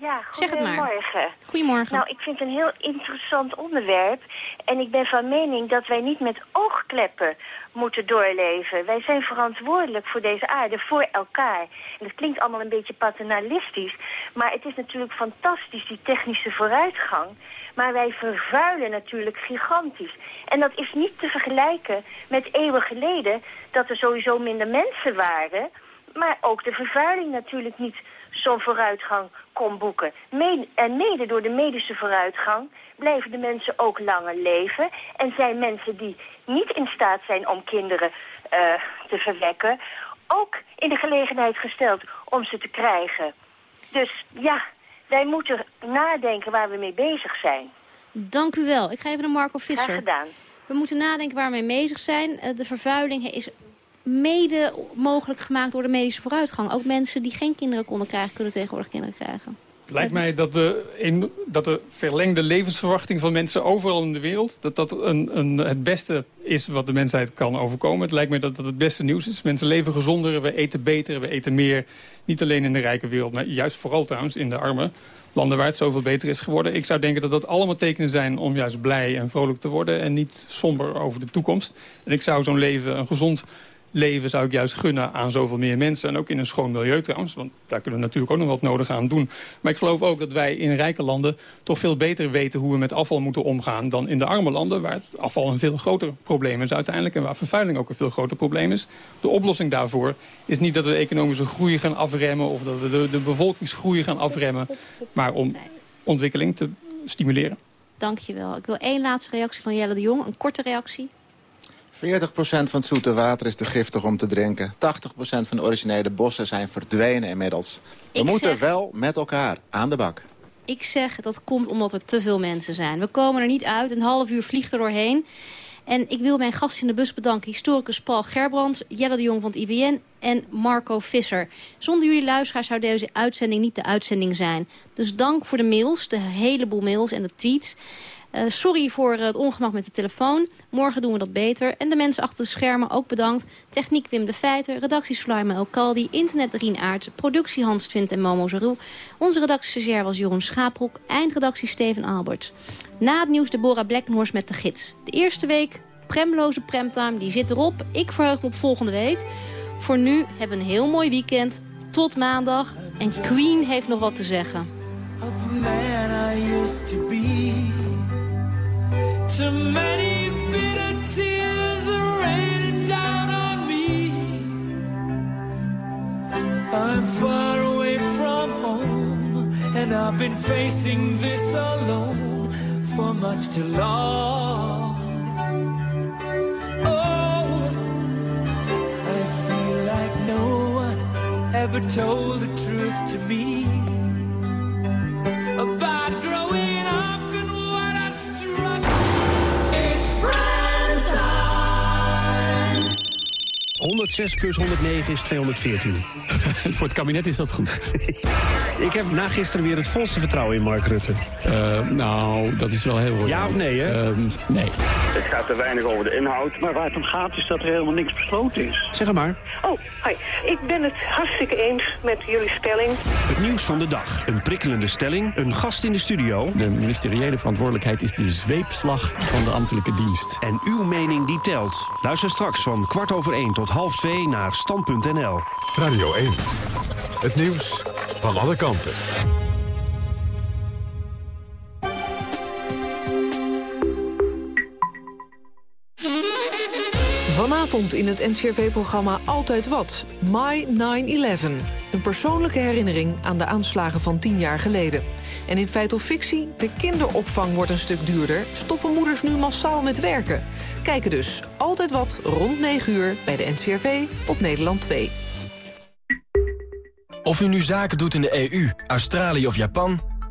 Ja, Zeg het maar. goedemorgen. Goedemorgen. Nou, ik vind het een heel interessant onderwerp. En ik ben van mening dat wij niet met oogkleppen moeten doorleven. Wij zijn verantwoordelijk voor deze aarde, voor elkaar. En dat klinkt allemaal een beetje paternalistisch. Maar het is natuurlijk fantastisch, die technische vooruitgang. Maar wij vervuilen natuurlijk gigantisch. En dat is niet te vergelijken met eeuwen geleden... dat er sowieso minder mensen waren... maar ook de vervuiling natuurlijk niet zo'n vooruitgang kon boeken. Mede- en mede door de medische vooruitgang blijven de mensen ook langer leven. En zijn mensen die niet in staat zijn om kinderen eh, te verwekken... ook in de gelegenheid gesteld om ze te krijgen. Dus ja, wij moeten nadenken waar we mee bezig zijn. Dank u wel. Ik ga even naar Marco Visser. Graag gedaan. We moeten nadenken waar we mee bezig zijn. Eh, De vervuiling is mede mogelijk gemaakt door de medische vooruitgang. Ook mensen die geen kinderen konden krijgen, kunnen tegenwoordig kinderen krijgen. Lijkt mij dat de, een, dat de verlengde levensverwachting van mensen overal in de wereld... dat dat een, een, het beste is wat de mensheid kan overkomen. Het lijkt mij dat dat het beste nieuws is. Mensen leven gezonder, we eten beter, we eten meer. Niet alleen in de rijke wereld, maar juist vooral trouwens in de arme landen waar het zoveel beter is geworden. Ik zou denken dat dat allemaal tekenen zijn om juist blij en vrolijk te worden... en niet somber over de toekomst. En ik zou zo'n leven, een gezond leven zou ik juist gunnen aan zoveel meer mensen. En ook in een schoon milieu trouwens. Want daar kunnen we natuurlijk ook nog wat nodig aan doen. Maar ik geloof ook dat wij in rijke landen toch veel beter weten hoe we met afval moeten omgaan dan in de arme landen. Waar het afval een veel groter probleem is uiteindelijk. En waar vervuiling ook een veel groter probleem is. De oplossing daarvoor is niet dat we de economische groei gaan afremmen. Of dat we de, de bevolkingsgroei gaan afremmen. Maar om ontwikkeling te stimuleren. Dank je wel. Ik wil één laatste reactie van Jelle de Jong. Een korte reactie. 40% van het zoete water is te giftig om te drinken. 80% van de originele bossen zijn verdwenen inmiddels. We Ik moeten zeg- wel met elkaar aan de bak. Ik zeg dat komt omdat er te veel mensen zijn. We komen er niet uit. Een half uur vliegt er doorheen. En ik wil mijn gast in de bus bedanken. Historicus Paul Gerbrands, Jelle de Jong van het IVN en Marco Visser. Zonder jullie luisteraars zou deze uitzending niet de uitzending zijn. Dus dank voor de mails, de heleboel mails en de tweets. Eh, sorry voor het ongemak met de telefoon. Morgen doen we dat beter. En de mensen achter de schermen ook bedankt. Techniek Wim de Feiten, redactie El Kaldi, internet Rien Aerts, productie Hans Twint en Momo Zeroe. Onze redactiestagiair was Jeroen Schaaproek, eindredactie Steven Albert. Na het nieuws Deborah Blackenhorst met de gids. De eerste week, premloze premtime, die zit erop. Ik verheug me op volgende week. Voor nu hebben een heel mooi weekend. Tot maandag. En Queen heeft nog wat te zeggen. Too many bitter tears are raining down on me. I'm far away from home, and I've been facing this alone for much too long. Oh, I feel like no one ever told the truth to me 106 plus 109 is 214. Voor het kabinet is dat goed. Ik heb na gisteren weer het volste vertrouwen in Mark Rutte. Eh, nou, dat is wel heel. Ja of nee, hè? Ehm, nee. Het gaat te weinig over de inhoud, maar waar het om gaat is dat er helemaal niks besloten is. Zeg het maar. Oh, hi. Ik ben het hartstikke eens met jullie stelling. Het nieuws van de dag. Een prikkelende stelling. Een gast in de studio. De ministeriële verantwoordelijkheid is de zweepslag van de ambtelijke dienst. En uw mening die telt. Luister straks van kwart over één tot half twee naar stand.nl. Radio 1. Het nieuws van alle kanten. Vanavond in het NCRV-programma Altijd Wat. My 9-11. Een persoonlijke herinnering aan de aanslagen van tien jaar geleden. En in feit of fictie, de kinderopvang wordt een stuk duurder. Stoppen moeders nu massaal met werken? Kijken dus Altijd Wat rond 9 uur bij de NCRV op Nederland 2. Of u nu zaken doet in de EU, Australië of Japan...